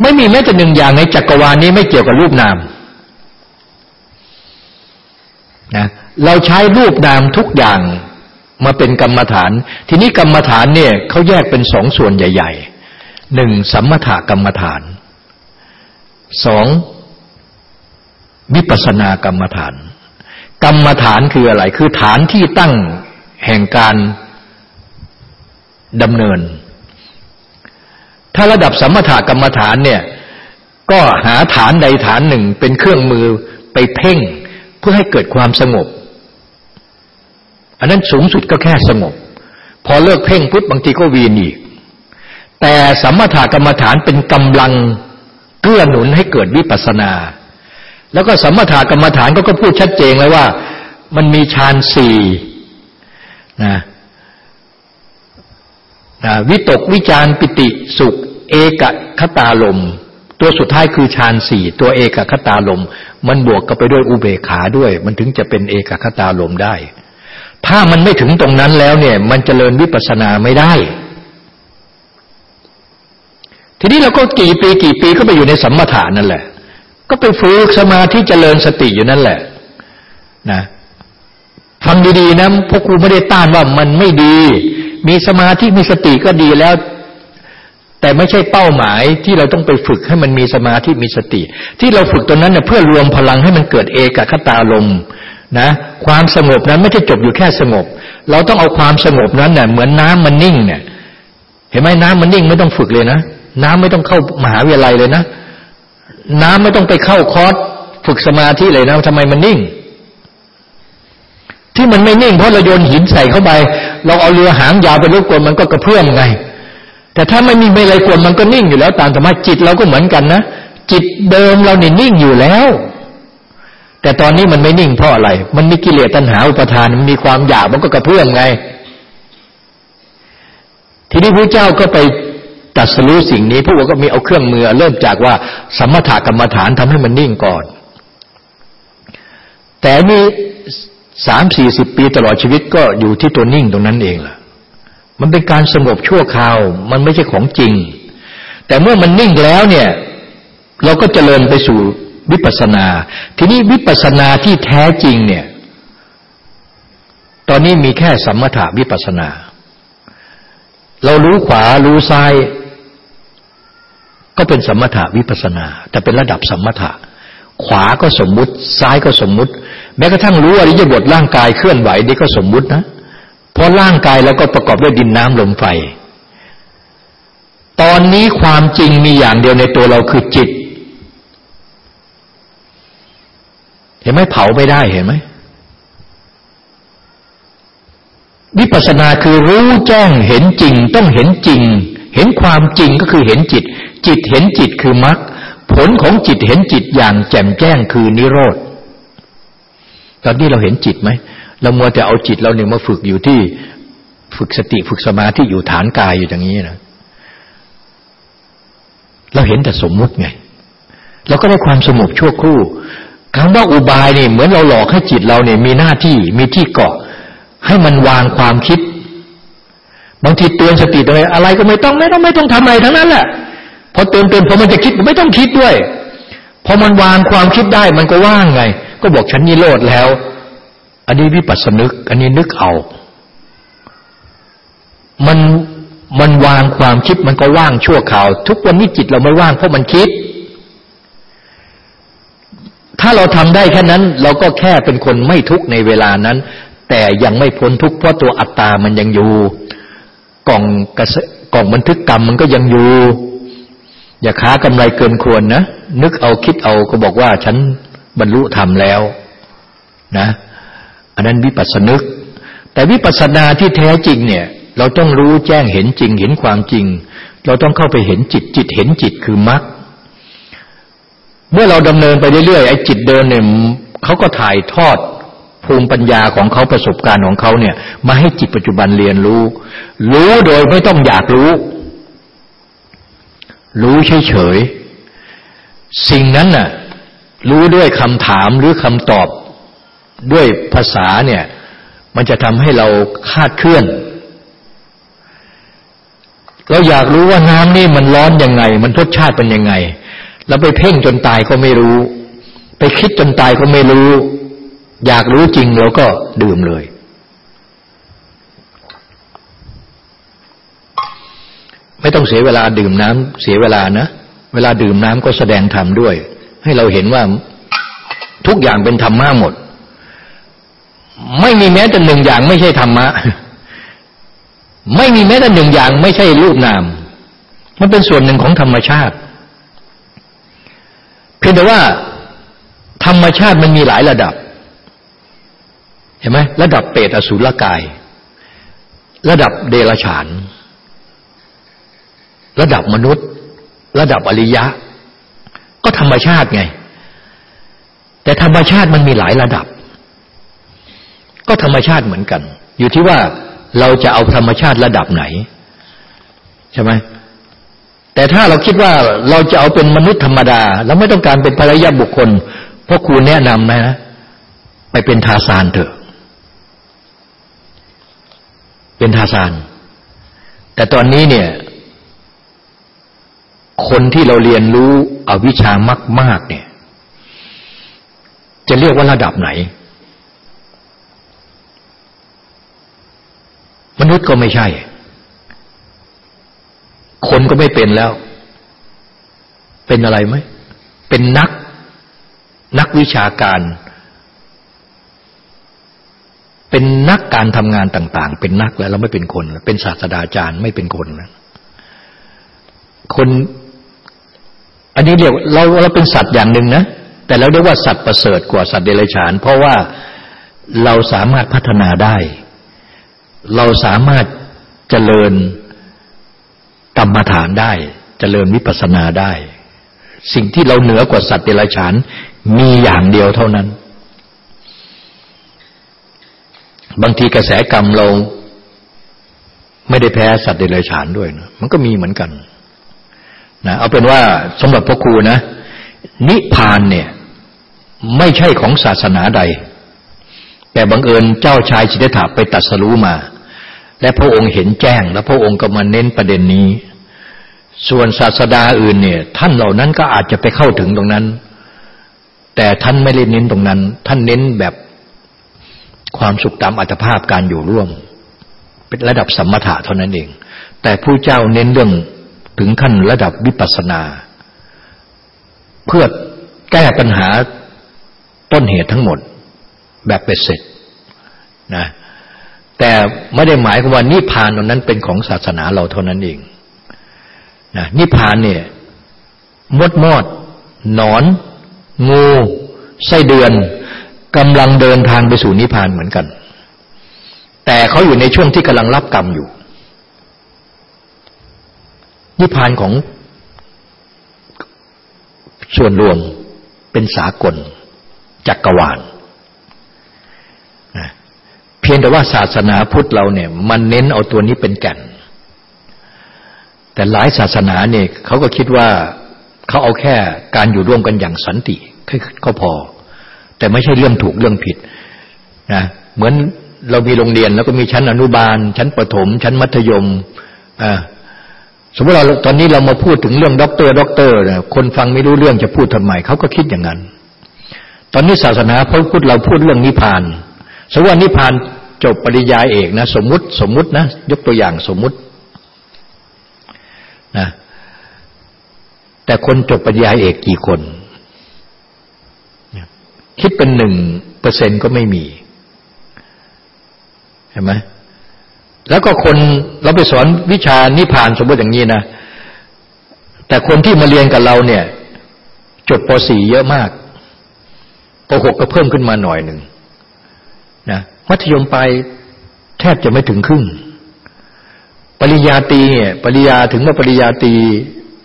Speaker 1: ไม่มีแม้แต่หนึ่งอย่างในจักรวาลนี้ไม่เกี่ยวกับรูปนามนะ เราใช้รูปนามทุกอย่างมาเป็นกรรมฐาน ทีนี้กรรมฐานเนี่ยเขาแยกเป็นสองส่วนใหญ่ ๆ หนึ่งสัมมถกรรมฐาน สองวิปัสสนากรรมฐาน กรรมฐานคืออะไร คือฐานที่ตั้งแห่งการดำเนิน ถ้าระดับสัมมถกรรมฐานเนี่ย ก็หาฐานใดฐานหนึ่งเป็นเครื่องมือไปเพ่งเพื่อให้เกิดความสงบ อันนั้นสูงสุดก็แค่สงบ พอเลิกเพ่งพุทธบางทีก็วีนอีก แต่สัมมาถากรรมฐานเป็นกำลังเกื้อหนุนให้เกิดวิปัสนา แล้วก็สัมมาถากรรมฐานก็ก็พูดชัดเจนเลยว่า มันมีฌานสี่นะนะวิตกวิจารปิติสุข เอกคตาลม ตัวสุดท้ายคือฌานสี่ตัวเอกคตาลม มันบวกกับไปด้วยอุเบกขาด้วย มันถึงจะเป็นเอกคตาลมได้ ถ้ามันไม่ถึงตรงนั้นแล้วเนี่ย มันจเจริญวิปัสสนาไม่ได้ ทีนี้เราก็กี่ปีกี่ปีก็ไปอยู่ในสัมมาทานนั่นแหละ ก็ไปฝึกสมาธิเจริญสติอยู่นั่นแหละ นะฟังดีๆนะพวกครูไม่ได้ต้านว่ามันไม่ดี มีสมาธิมีสติก็ดีแล้ว แต่ไม่ใช่เป้าหมายที่เราต้องไปฝึกให้มันมีสมาธิมีสติ ที่เราฝึกตรงนั้นเนี่ยเพื่อรวมพลังให้มันเกิดเอกคตาลม นะความสงบนั้นไม่ใช่จบอยู่แค่สงบ เราต้องเอาความสงบนั้นเนี่ยเหมือนน้ามันนิ่งเนี่ย เห็นไหมน้ำมันนิ่งไม่ต้องฝึกเลยนะน้ำไม่ต้องเข้ามหาวิทยาลัยเลยนะน้ำไม่ต้องไปเข้าคอร์สฝึกสมาธิเลยนะทำไมมันนิ่ง ที่มันไม่นิ่งเพราะเราโยนหินใส่เข้าไป เราเอาเรือหางยาวไปรบกวนมันก็กระเพื่อมไง แต่ถ้าไม่มีอะไรกวนมันก็นิ่งอยู่แล้วตามธรรมะจิตเราก็เหมือนกันนะจิตเดิมเราเนี่ยนิ่งอยู่แล้ว แต่ตอนนี้มันไม่นิ่งเพราะอะไร มันมีกิเลสตัณหาอุปทาน มันมีความอยากมันก็กระเพื่อมไง ทีนี้พระเจ้าก็ไปตัดสู้สิ่งนี้พวกก็มีเอาเครื่องมือ เริ่มจากว่าสมถกรรมฐานทำให้มันนิ่งก่อน แต่มีสามสี่สิบปีตลอดชีวิตก็อยู่ที่ตัวนิ่งตรงนั้นเองล่ะ มันเป็นการสงบชั่วคราว มันไม่ใช่ของจริง แต่เมื่อมันนิ่งแล้วเนี่ย เราก็เจริญไปสู่ วิปัสนา ทีนี้วิปัสนาที่แท้จริงเนี่ย ตอนนี้มีแค่สัมมถาวิปัสนา เรารู้ขวารู้ซ้าย ก็เป็นสัมมถาวิปัสนา แต่เป็นระดับสัมมถะขวาก็สมมุติ ซ้ายก็สมมุติ แม้กระทั่งรู้อริยบทร่างกายเคลื่อนไหวนี่ก็สมมุตินะเพราะร่างกายเราก็ประกอบด้วยดินน้ำลมไฟ ตอนนี้ความจริงมีอย่างเดียวในตัวเราคือจิต เห็นไหมเผาไม่ได้เห็นไหมวิปัสสนาคือรู้แจ้งเห็นจริง ต้องเห็นจริง เห็นความจริงก็คือเห็นจิต จิตเห็นจิตคือมรรคผลของจิตเห็นจิตอย่างแจ่มแจ้งคือนิโรธตอนนี้เราเห็นจิตไหมเรามัวแต่เอาจิตเราเนี่ยมาฝึกอยู่ที่ฝึกสติฝึกสมาธิอยู่ฐานกายอยู่อย่างนี้นะเราเห็นแต่สมมุติไง เราก็ได้ความสงบชั่วครู่ คำว่าอุบายเนี่ยเหมือนเราหลอกให้จิตเราเนี่ยมีหน้าที่มีที่เกาะ ให้มันวางความคิด บางทีเตือนสติอะไรอะไรก็ไม่ต้องไม่ต้องไม่ต้องทำอะไรทั้งนั้นแหละพอเตือนเตือนพอมันจะคิดไม่ต้องคิดด้วยพอมันวางความคิดได้มันก็ว่างไง ก็บอกฉันนิโรธแล้ว อันนี้วิปัสสนึก อันนี้นึกเอา มันมันวางความคิดมันก็ว่างชั่วคราว ทุกวันนี้จิตเราไม่ว่างเพราะมันคิด ถ้าเราทำได้แค่นั้น เราก็แค่เป็นคนไม่ทุกข์ในเวลานั้น แต่ยังไม่พ้นทุกข์เพราะตัวอัตตามันยังอยู่ กล่องกระกล่องบันทึกกรรมมันก็ยังอยู่ อย่าค้ากำไรเกินควรนะ นึกเอาคิดเอาก็บอกว่าฉันบรรลุธรรมแล้วนะ อันนั้นวิปัสสนึก แต่วิปัสสนาที่แท้จริงเนี่ย เราต้องรู้แจ้งเห็นจริงเห็นความจริง เราต้องเข้าไปเห็นจิตจิตเห็นจิตคือมรรค เมื่อเราดำเนินไปเรื่อยๆไอ้จิตเดินเนี่ยเขาก็ถ่ายทอดภูมิปัญญาของเขาประสบการณ์ของเขาเนี่ย มาให้จิตปัจจุบันเรียนรู้ รู้โดยไม่ต้องอยากรู้ รู้เฉยๆสิ่งนั้นน่ะ รู้ด้วยคำถามหรือคำตอบด้วยภาษาเนี่ย มันจะทำให้เราคาดเคลื่อน เราอยากรู้ว่าน้ำนี่มันร้อนยังไง มันรสชาติเป็นยังไง แล้วไปเพ่งจนตายก็ไม่รู้ ไปคิดจนตายก็ไม่รู้ อยากรู้จริงเราก็ดื่มเลย ไม่ต้องเสียเวลาดื่มน้ำเสียเวลานะ เวลาดื่มน้ำก็แสดงธรรมด้วย ให้เราเห็นว่าทุกอย่างเป็นธรรมะหมด ไม่มีแม้แต่หนึ่งอย่างไม่ใช่ธรรมะ ไม่มีแม้แต่หนึ่งอย่างไม่ใช่รูปนาม มันเป็นส่วนหนึ่งของธรรมชาติ เพียงแต่ว่าธรรมชาติมันมีหลายระดับ เห็นไหมระดับเปรตอสุรกาย ระดับเดรัจฉาน ระดับมนุษย์ ระดับอริยะ ก็ธรรมชาติไง แต่ธรรมชาติมันมีหลายระดับ ก็ธรรมชาติเหมือนกัน อยู่ที่ว่าเราจะเอาธรรมชาติระดับไหน ใช่ไหม แต่ถ้าเราคิดว่าเราจะเอาเป็นมนุษย์ธรรมดาเราไม่ต้องการเป็นภรรยาบุคคลพ่อครูแนะนำนะไปเป็นทาสานเถอะ เป็นทาสาน แต่ตอนนี้เนี่ย คนที่เราเรียนรู้อวิชามากๆเนี่ย จะเรียกว่าระดับไหน มนุษย์ก็ไม่ใช่ คนก็ไม่เป็นแล้ว เป็นอะไรไหม เป็นนัก นักวิชาการ เป็นนักการทำงานต่าง ๆ เป็นนักแล้วเราไม่เป็นคน เป็นศาสตราจารย์ไม่เป็นคนนะคนอันนี้เรียกเราเราเป็นสัตว์อย่างหนึ่งนะ แต่เราเรียกว่าสัตว์ประเสริฐกว่าสัตว์เดรัจฉาน เพราะว่าเราสามารถพัฒนาได้ เราสามารถเจริญ กรรมฐานได้จเจริญวิปัสสนาได้ สิ่งที่เราเหนือกว่าสัตว์เดรัจฉานมีอย่างเดียวเท่านั้น บางทีกระแสกรรมเราไม่ได้แพ้สัตว์เดรัจฉานด้วยนะมันก็มีเหมือนกันนะเอาเป็นว่าสำหรับพ่อครูนะ นิพพานเนี่ย ไม่ใช่ของศาสนาใด แต่บังเอิญเจ้าชายชิดถาไปตัดสรู้มา และพระองค์เห็นแจ้ง แล้วพระองค์ก็มาเน้นประเด็นนี้ ส่วนศาสดาอื่นเนี่ย ท่านเหล่านั้นก็อาจจะไปเข้าถึงตรงนั้น แต่ท่านไม่ได้เน้นตรงนั้น ท่านเน้นแบบความสุขตามอัตภาพการอยู่ร่วม เป็นระดับสมถะเท่านั้นเอง แต่ผู้เจ้าเน้นเรื่องถึงขั้นระดับวิปัสสนา เพื่อแก้ปัญหาต้นเหตุทั้งหมดแบบเป็นเสร็จนะแต่ไม่ได้หมายความว่านิพพานตรงนั้นเป็นของศาสนาเราเท่านั้นเอง นะนิพพานเนี่ยมดมอดหนอน งูไส้เดือนกำลังเดินทางไปสู่นิพพานเหมือนกัน แต่เขาอยู่ในช่วงที่กำลังรับกรรมอยู่ นิพพานของส่วนรวมเป็นสากลจักกรวาลเพียงแต่ว่าศาสนาพุทธเราเนี่ย มันเน้นเอาตัวนี้เป็นแก่น แต่หลายศาสนาเนี่ยเขาก็คิดว่าเขาเอาแค่การอยู่ร่วมกันอย่างสันติก็พอ แต่ไม่ใช่เรื่องถูกเรื่องผิดนะเหมือนเรามีโรงเรียนแล้วก็มีชั้นอนุบาล ชั้นประถม ชั้นมัธยมอ่าสมมติเราตอนนี้เรามาพูดถึงเรื่องด็อกเตอร์ด็อกเตอร์นะคนฟังไม่รู้เรื่องจะพูดทำไมเขาก็คิดอย่างนั้น ตอนนี้ศาสนาพระพุทธเราพูดเรื่องนิพพานสมมติว่านิพพานจบปริญญาเอกนะ สมมติสมมตินะ ยกตัวอย่างสมมติ นะแต่คนจบปริญญาเอกกี่คน คิดเป็นหนึ่งเปอร์เซ็นก็ไม่มี เห็นไหมแล้วก็คนเราไปสอนวิชานิพานสมมติอย่างนี้นะ แต่คนที่มาเรียนกับเราเนี่ย จบป .4 เยอะมากป .6 ก็เพิ่มขึ้นมาหน่อยหนึ่งนะมัธยมปลายแทบจะไม่ถึงครึ่ง ปริญาตีเนี่ยปริญาถึงว่าปริญาตี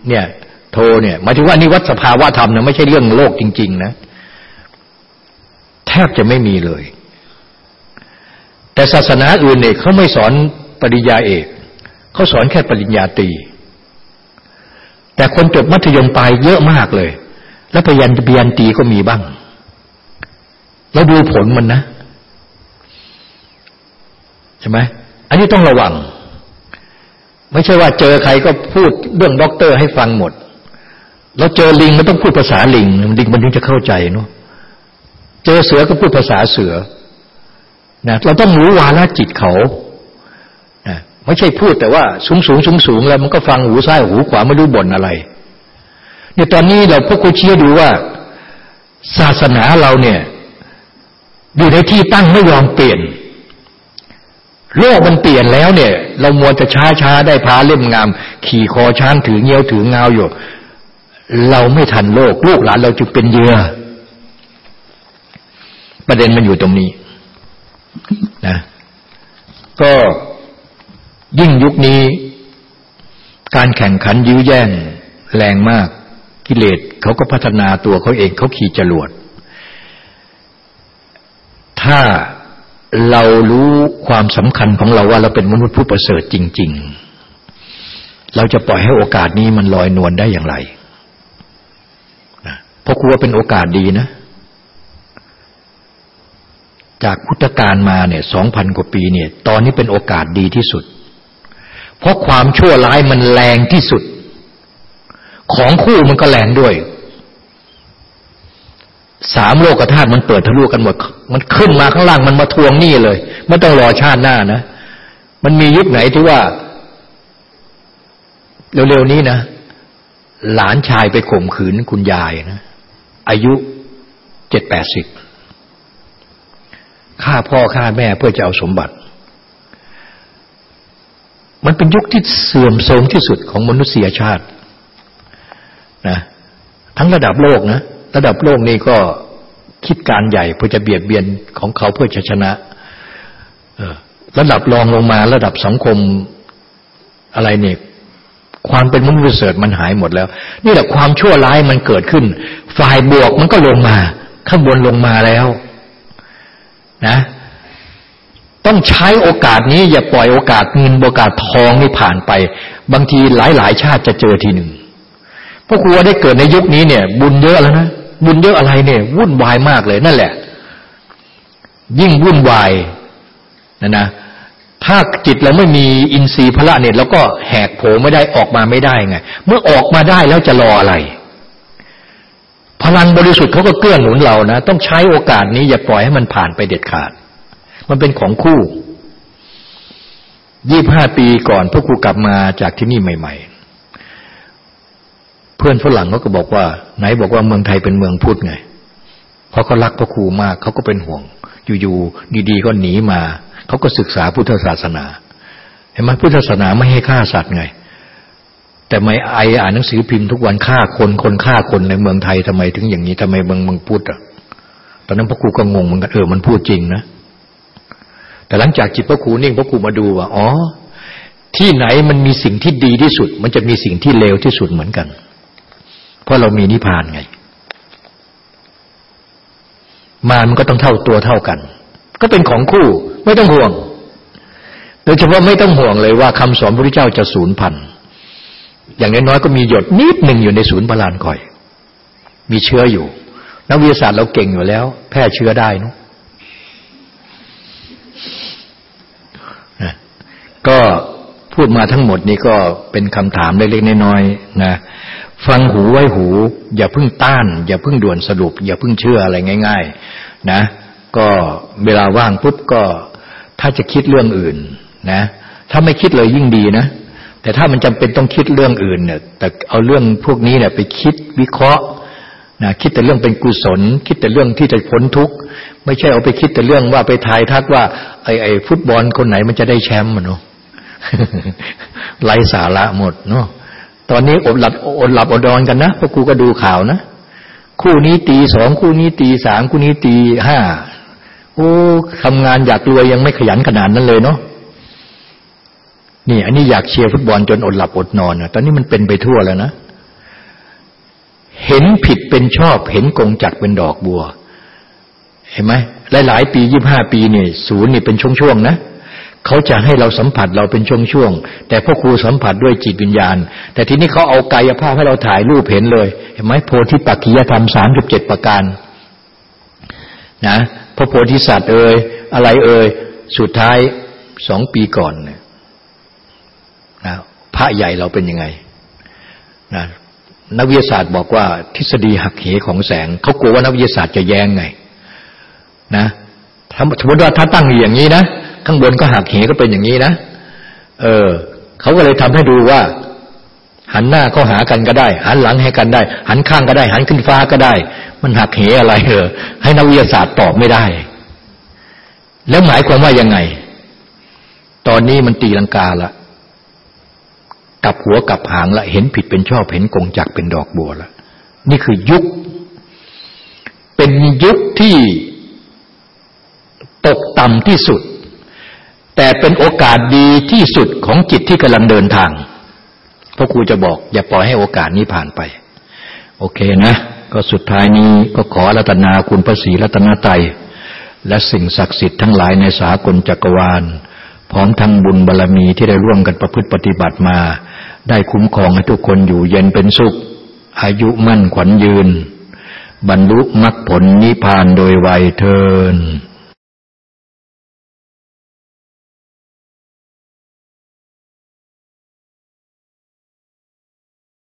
Speaker 1: เนี่ยโทเนี่ยหมายถึงว่านี่วัดสภาวะธรรมนะไม่ใช่เรื่องโลกจริง ๆ นะ แทบจะไม่มีเลย แต่ศาสนาอื่นเนี่ยเขาไม่สอนปริญาเอกเขาสอนแค่ปริญญาตีแต่คนจบมัธยมปลายเยอะมากเลย แล้วปริญญาปริญญาตีก็มีบ้าง แล้วดูผลมันนะใช่ไหมอันนี้ต้องระวัง ไม่ใช่ว่าเจอใครก็พูดเรื่องด็อกเตอร์ให้ฟังหมดเราเจอลิงมันต้องพูดภาษาลิงลิงมันถึงจะเข้าใจเนาะเจอเสือก็พูดภาษาเสือนะเราต้องรู้วาระจิตเขานะไม่ใช่พูดแต่ว่าสูงสูงสูงสูงแล้วมันก็ฟังหูซ้ายหูขวาไม่รู้บ่นอะไรเนี่ยตอนนี้เราพวกคุเชียดูว่า ศาสนาเราเนี่ย อยู่ในที่ตั้งไม่ยอมเปลี่ยน โลกมันเปลี่ยนแล้วเนี่ย เรามัวจะช้าช้าได้พาเล่มงาม ขี่คอช้างถือเงี้ยวถือเงาอยู่ เราไม่ทันโลก ลูกหลานเราจึงเป็นเยือประเด็นมันอยู่ตรงนี้นะก็ยิ่งยุคนี้ การแข่งขันยื้อแย่งแรงมากกิเลสเขาก็พัฒนาตัวเขาเองเขาขี่จรวด ถ้า เรารู้ความสำคัญของเราว่าเราเป็นมนุษย์ผู้ประเสริฐจริง ๆ เราจะปล่อยให้โอกาสนี้มันลอยนวลได้อย่างไรนะเพราะกลัวเป็นโอกาสดีนะ จากพุทธกาลมาเนี่ยสองพันกว่าปีเนี่ย ตอนนี้เป็นโอกาสดีที่สุด เพราะความชั่วร้ายมันแรงที่สุด ของคู่มันก็แรงด้วย สามโลกธาตุมันเปิดทะลุกันหมด มันขึ้นมาข้างล่างมันมาทวงหนี้เลย ไม่ต้องรอชาติหน้านะ มันมียุคไหนที่ว่า เร็วๆนี้นะ หลานชายไปข่มขืนคุณยายนะ อายุเจ็ดแปดสิบฆ่าพ่อฆ่าแม่เพื่อจะเอาสมบัติ มันเป็นยุคที่เสื่อมโทรมที่สุดของมนุษยชาตินะทั้งระดับโลกนะ ระดับโลกนี้ก็คิดการใหญ่เพื่อจะเบียดเบียนของเขาเพื่อจะชนะระดับรองลงมาระดับสังคมอะไรเนี่ยความเป็นมนุษย์เสริฐมันหายหมดแล้ว นี่แหละความชั่วร้ายมันเกิดขึ้น ฝ่ายบวกมันก็ลงมา ข้างบนลงมาแล้วนะ ต้องใช้โอกาสนี้ อย่าปล่อยโอกาสเงินโอกาสทองนี่ผ่านไป บางทีหลายๆชาติจะเจอทีหนึ่งพวกครัวได้เกิดในยุคนี้เนี่ย บุญเยอะแล้วนะ บุญเยอะอะไรเนี่ย วุ่นวายมากเลยนั่นแหละ ยิ่งวุ่นวายนะนะถ้าจิตเราไม่มีอินทรีย์พละเนี่ยเราก็แหกโผไม่ได้ออกมาไม่ได้ไง เมื่อออกมาได้แล้วจะรออะไร พลังบริสุทธิ์เขาก็เกื้อหนุนเรานะ ต้องใช้โอกาสนี้อย่าปล่อยให้มันผ่านไปเด็ดขาด มันเป็นของคู่ยี่บห้าปีก่อนพวกครูกลับมาจากที่นี่ใหม่ ๆ เพื่อนฝรั่งเขาก็บอกว่า ไหนบอกว่าเมืองไทยเป็นเมืองพุทธไง เพราะเขารักพระครูมากเขาก็เป็นห่วง อยู่ๆดีๆก็หนีมาเขาก็ศึกษาพุทธศาสนา เห็นไหมพุทธศาสนาไม่ให้ฆ่าสัตว์ไง แต่ไม่ไออ่านหนังสือพิมพ์ทุกวันฆ่าคนคนฆ่าคนในเมืองไทยทำไมถึงอย่างนี้ทำไมเมืองเมืองพุทธอะตอนนั้นพระครูก็งงเหมือนกันเออมันพูดจริงนะแต่หลังจากจิตพระครูนิ่งพระครูมาดูว่าอ๋อที่ไหนมันมีสิ่งที่ดีที่สุด มันจะมีสิ่งที่เลวที่สุดเหมือนกัน เพราะเรามีนิพพานไง มามันก็ต้องเท่าตัวเท่ากัน ก็เป็นของคู่ไม่ต้องห่วง โดยเฉพาะไม่ต้องห่วงเลยว่าคำสอนพระพุทธเจ้าจะสูญพันธุ์อย่างน้อยๆก็มีหยดนิดหนึ่งอยู่ในศูนย์พลานคอย มีเชื้ออยู่ นักวิทยาศาสตร์เราเก่งอยู่แล้ว แพร่เชื้อได้นะก็พูดมาทั้งหมดนี้ก็เป็นคำถามเล็กๆน้อยๆนะ ฟังหูไว้หู อย่าเพิ่งต้าน อย่าเพิ่งด่วนสรุป อย่าเพิ่งเชื่ออะไรง่าย ๆ นะ ก็เวลาว่างปุ๊บก็ ถ้าจะคิดเรื่องอื่น นะ ถ้าไม่คิดเลยยิ่งดีนะแต่ถ้ามันจำเป็นต้องคิดเรื่องอื่นเนี่ย แต่เอาเรื่องพวกนี้เนี่ยไปคิดวิเคราะห์นะคิดแต่เรื่องเป็นกุศล คิดแต่เรื่องที่จะพ้นทุกข์ไม่ใช่เอาไปคิดแต่เรื่องว่าไปทายทักว่าไอ้ไอ้ฟุตบอลคนไหนมันจะได้แชมป์มันเนาะไร้สาระหมดเนาะ ตอนนี้อดหลับอดหลับอดนอนกันนะพวกครูก็ดูข่าวนะ คู่นี้ตีสองคู่นี้ตีสามคู่นี้ตีห้าโอ้ทำงานอยากรวยยังไม่ขยันขนาดนั้นเลยเนาะนี่ อันนี้อยากเชียร์ฟุตบอลจนอดหลับอดนอนตอนนี้มันเป็นไปทั่วแล้วนะ เห็นผิดเป็นชอบ เห็นกงจักเป็นดอกบัว เห็นไหมหลาย ๆ ปียี่บห้าปีเนี่ยศูนย์นี่เป็นช่วงๆนะ เขาจะให้เราสัมผัสเราเป็นช่วงๆ แต่พ่อครูสัมผัสด้วยจิตวิญญาณ แต่ทีนี้เขาเอากายภาพให้เราถ่ายรูปเห็นเลย เห็นไหมโพธิปักขียธรรมสามสิบเจ็ดประการนะพระโพธิสัตว์เอ่ยอะไรเอ่ยสุดท้ายสองปีก่อนนะพระใหญ่เราเป็นยังไงนะนักวิทยาศาสตร์บอกว่าทฤษฎีหักเหของแสง เขากลัวว่านักวิทยาศาสตร์จะแย้งไงนะสมมติว่าถ้าตั้งอย่างนี้นะ ข้างบนก็หักเหก็เป็นอย่างนี้นะเออเขาก็เลยทำให้ดูว่า หันหน้าเข้าหากันก็ได้ หันหลังให้กันได้ หันข้างก็ได้ หันขึ้นฟ้าก็ได้ มันหักเหอะไรเออให้นักวิทยาศาสตร์ตอบไม่ได้ แล้วหมายความว่ายังไง ตอนนี้มันตีลังกาละกลับหัวกลับหางละเห็นผิดเป็นชอบเห็นกงจักเป็นดอกบัวละนี่คือยุค เป็นยุคที่ตกต่ำที่สุด แต่เป็นโอกาสดีที่สุดของจิตที่กำลังเดินทางพระครูจะบอก อย่าปล่อยให้โอกาสนี้ผ่านไป โอเคนะ ก็สุดท้ายนี้ก็ขอรัตนาคุณพระศรีรัตนตรัยและสิ่งศักดิ์สิทธิ์ทั้งหลายในสากลจักรวาล พร้อมทั้งบุญบารรมีที่ได้ร่วมกันประพฤติปฏิบัติมา ได้คุ้มครองให้ทุกคนอยู่เย็นเป็นสุข อายุมั่นขวัญยืน บรรลุมรรคผลนิพพานโดยไวยเทิน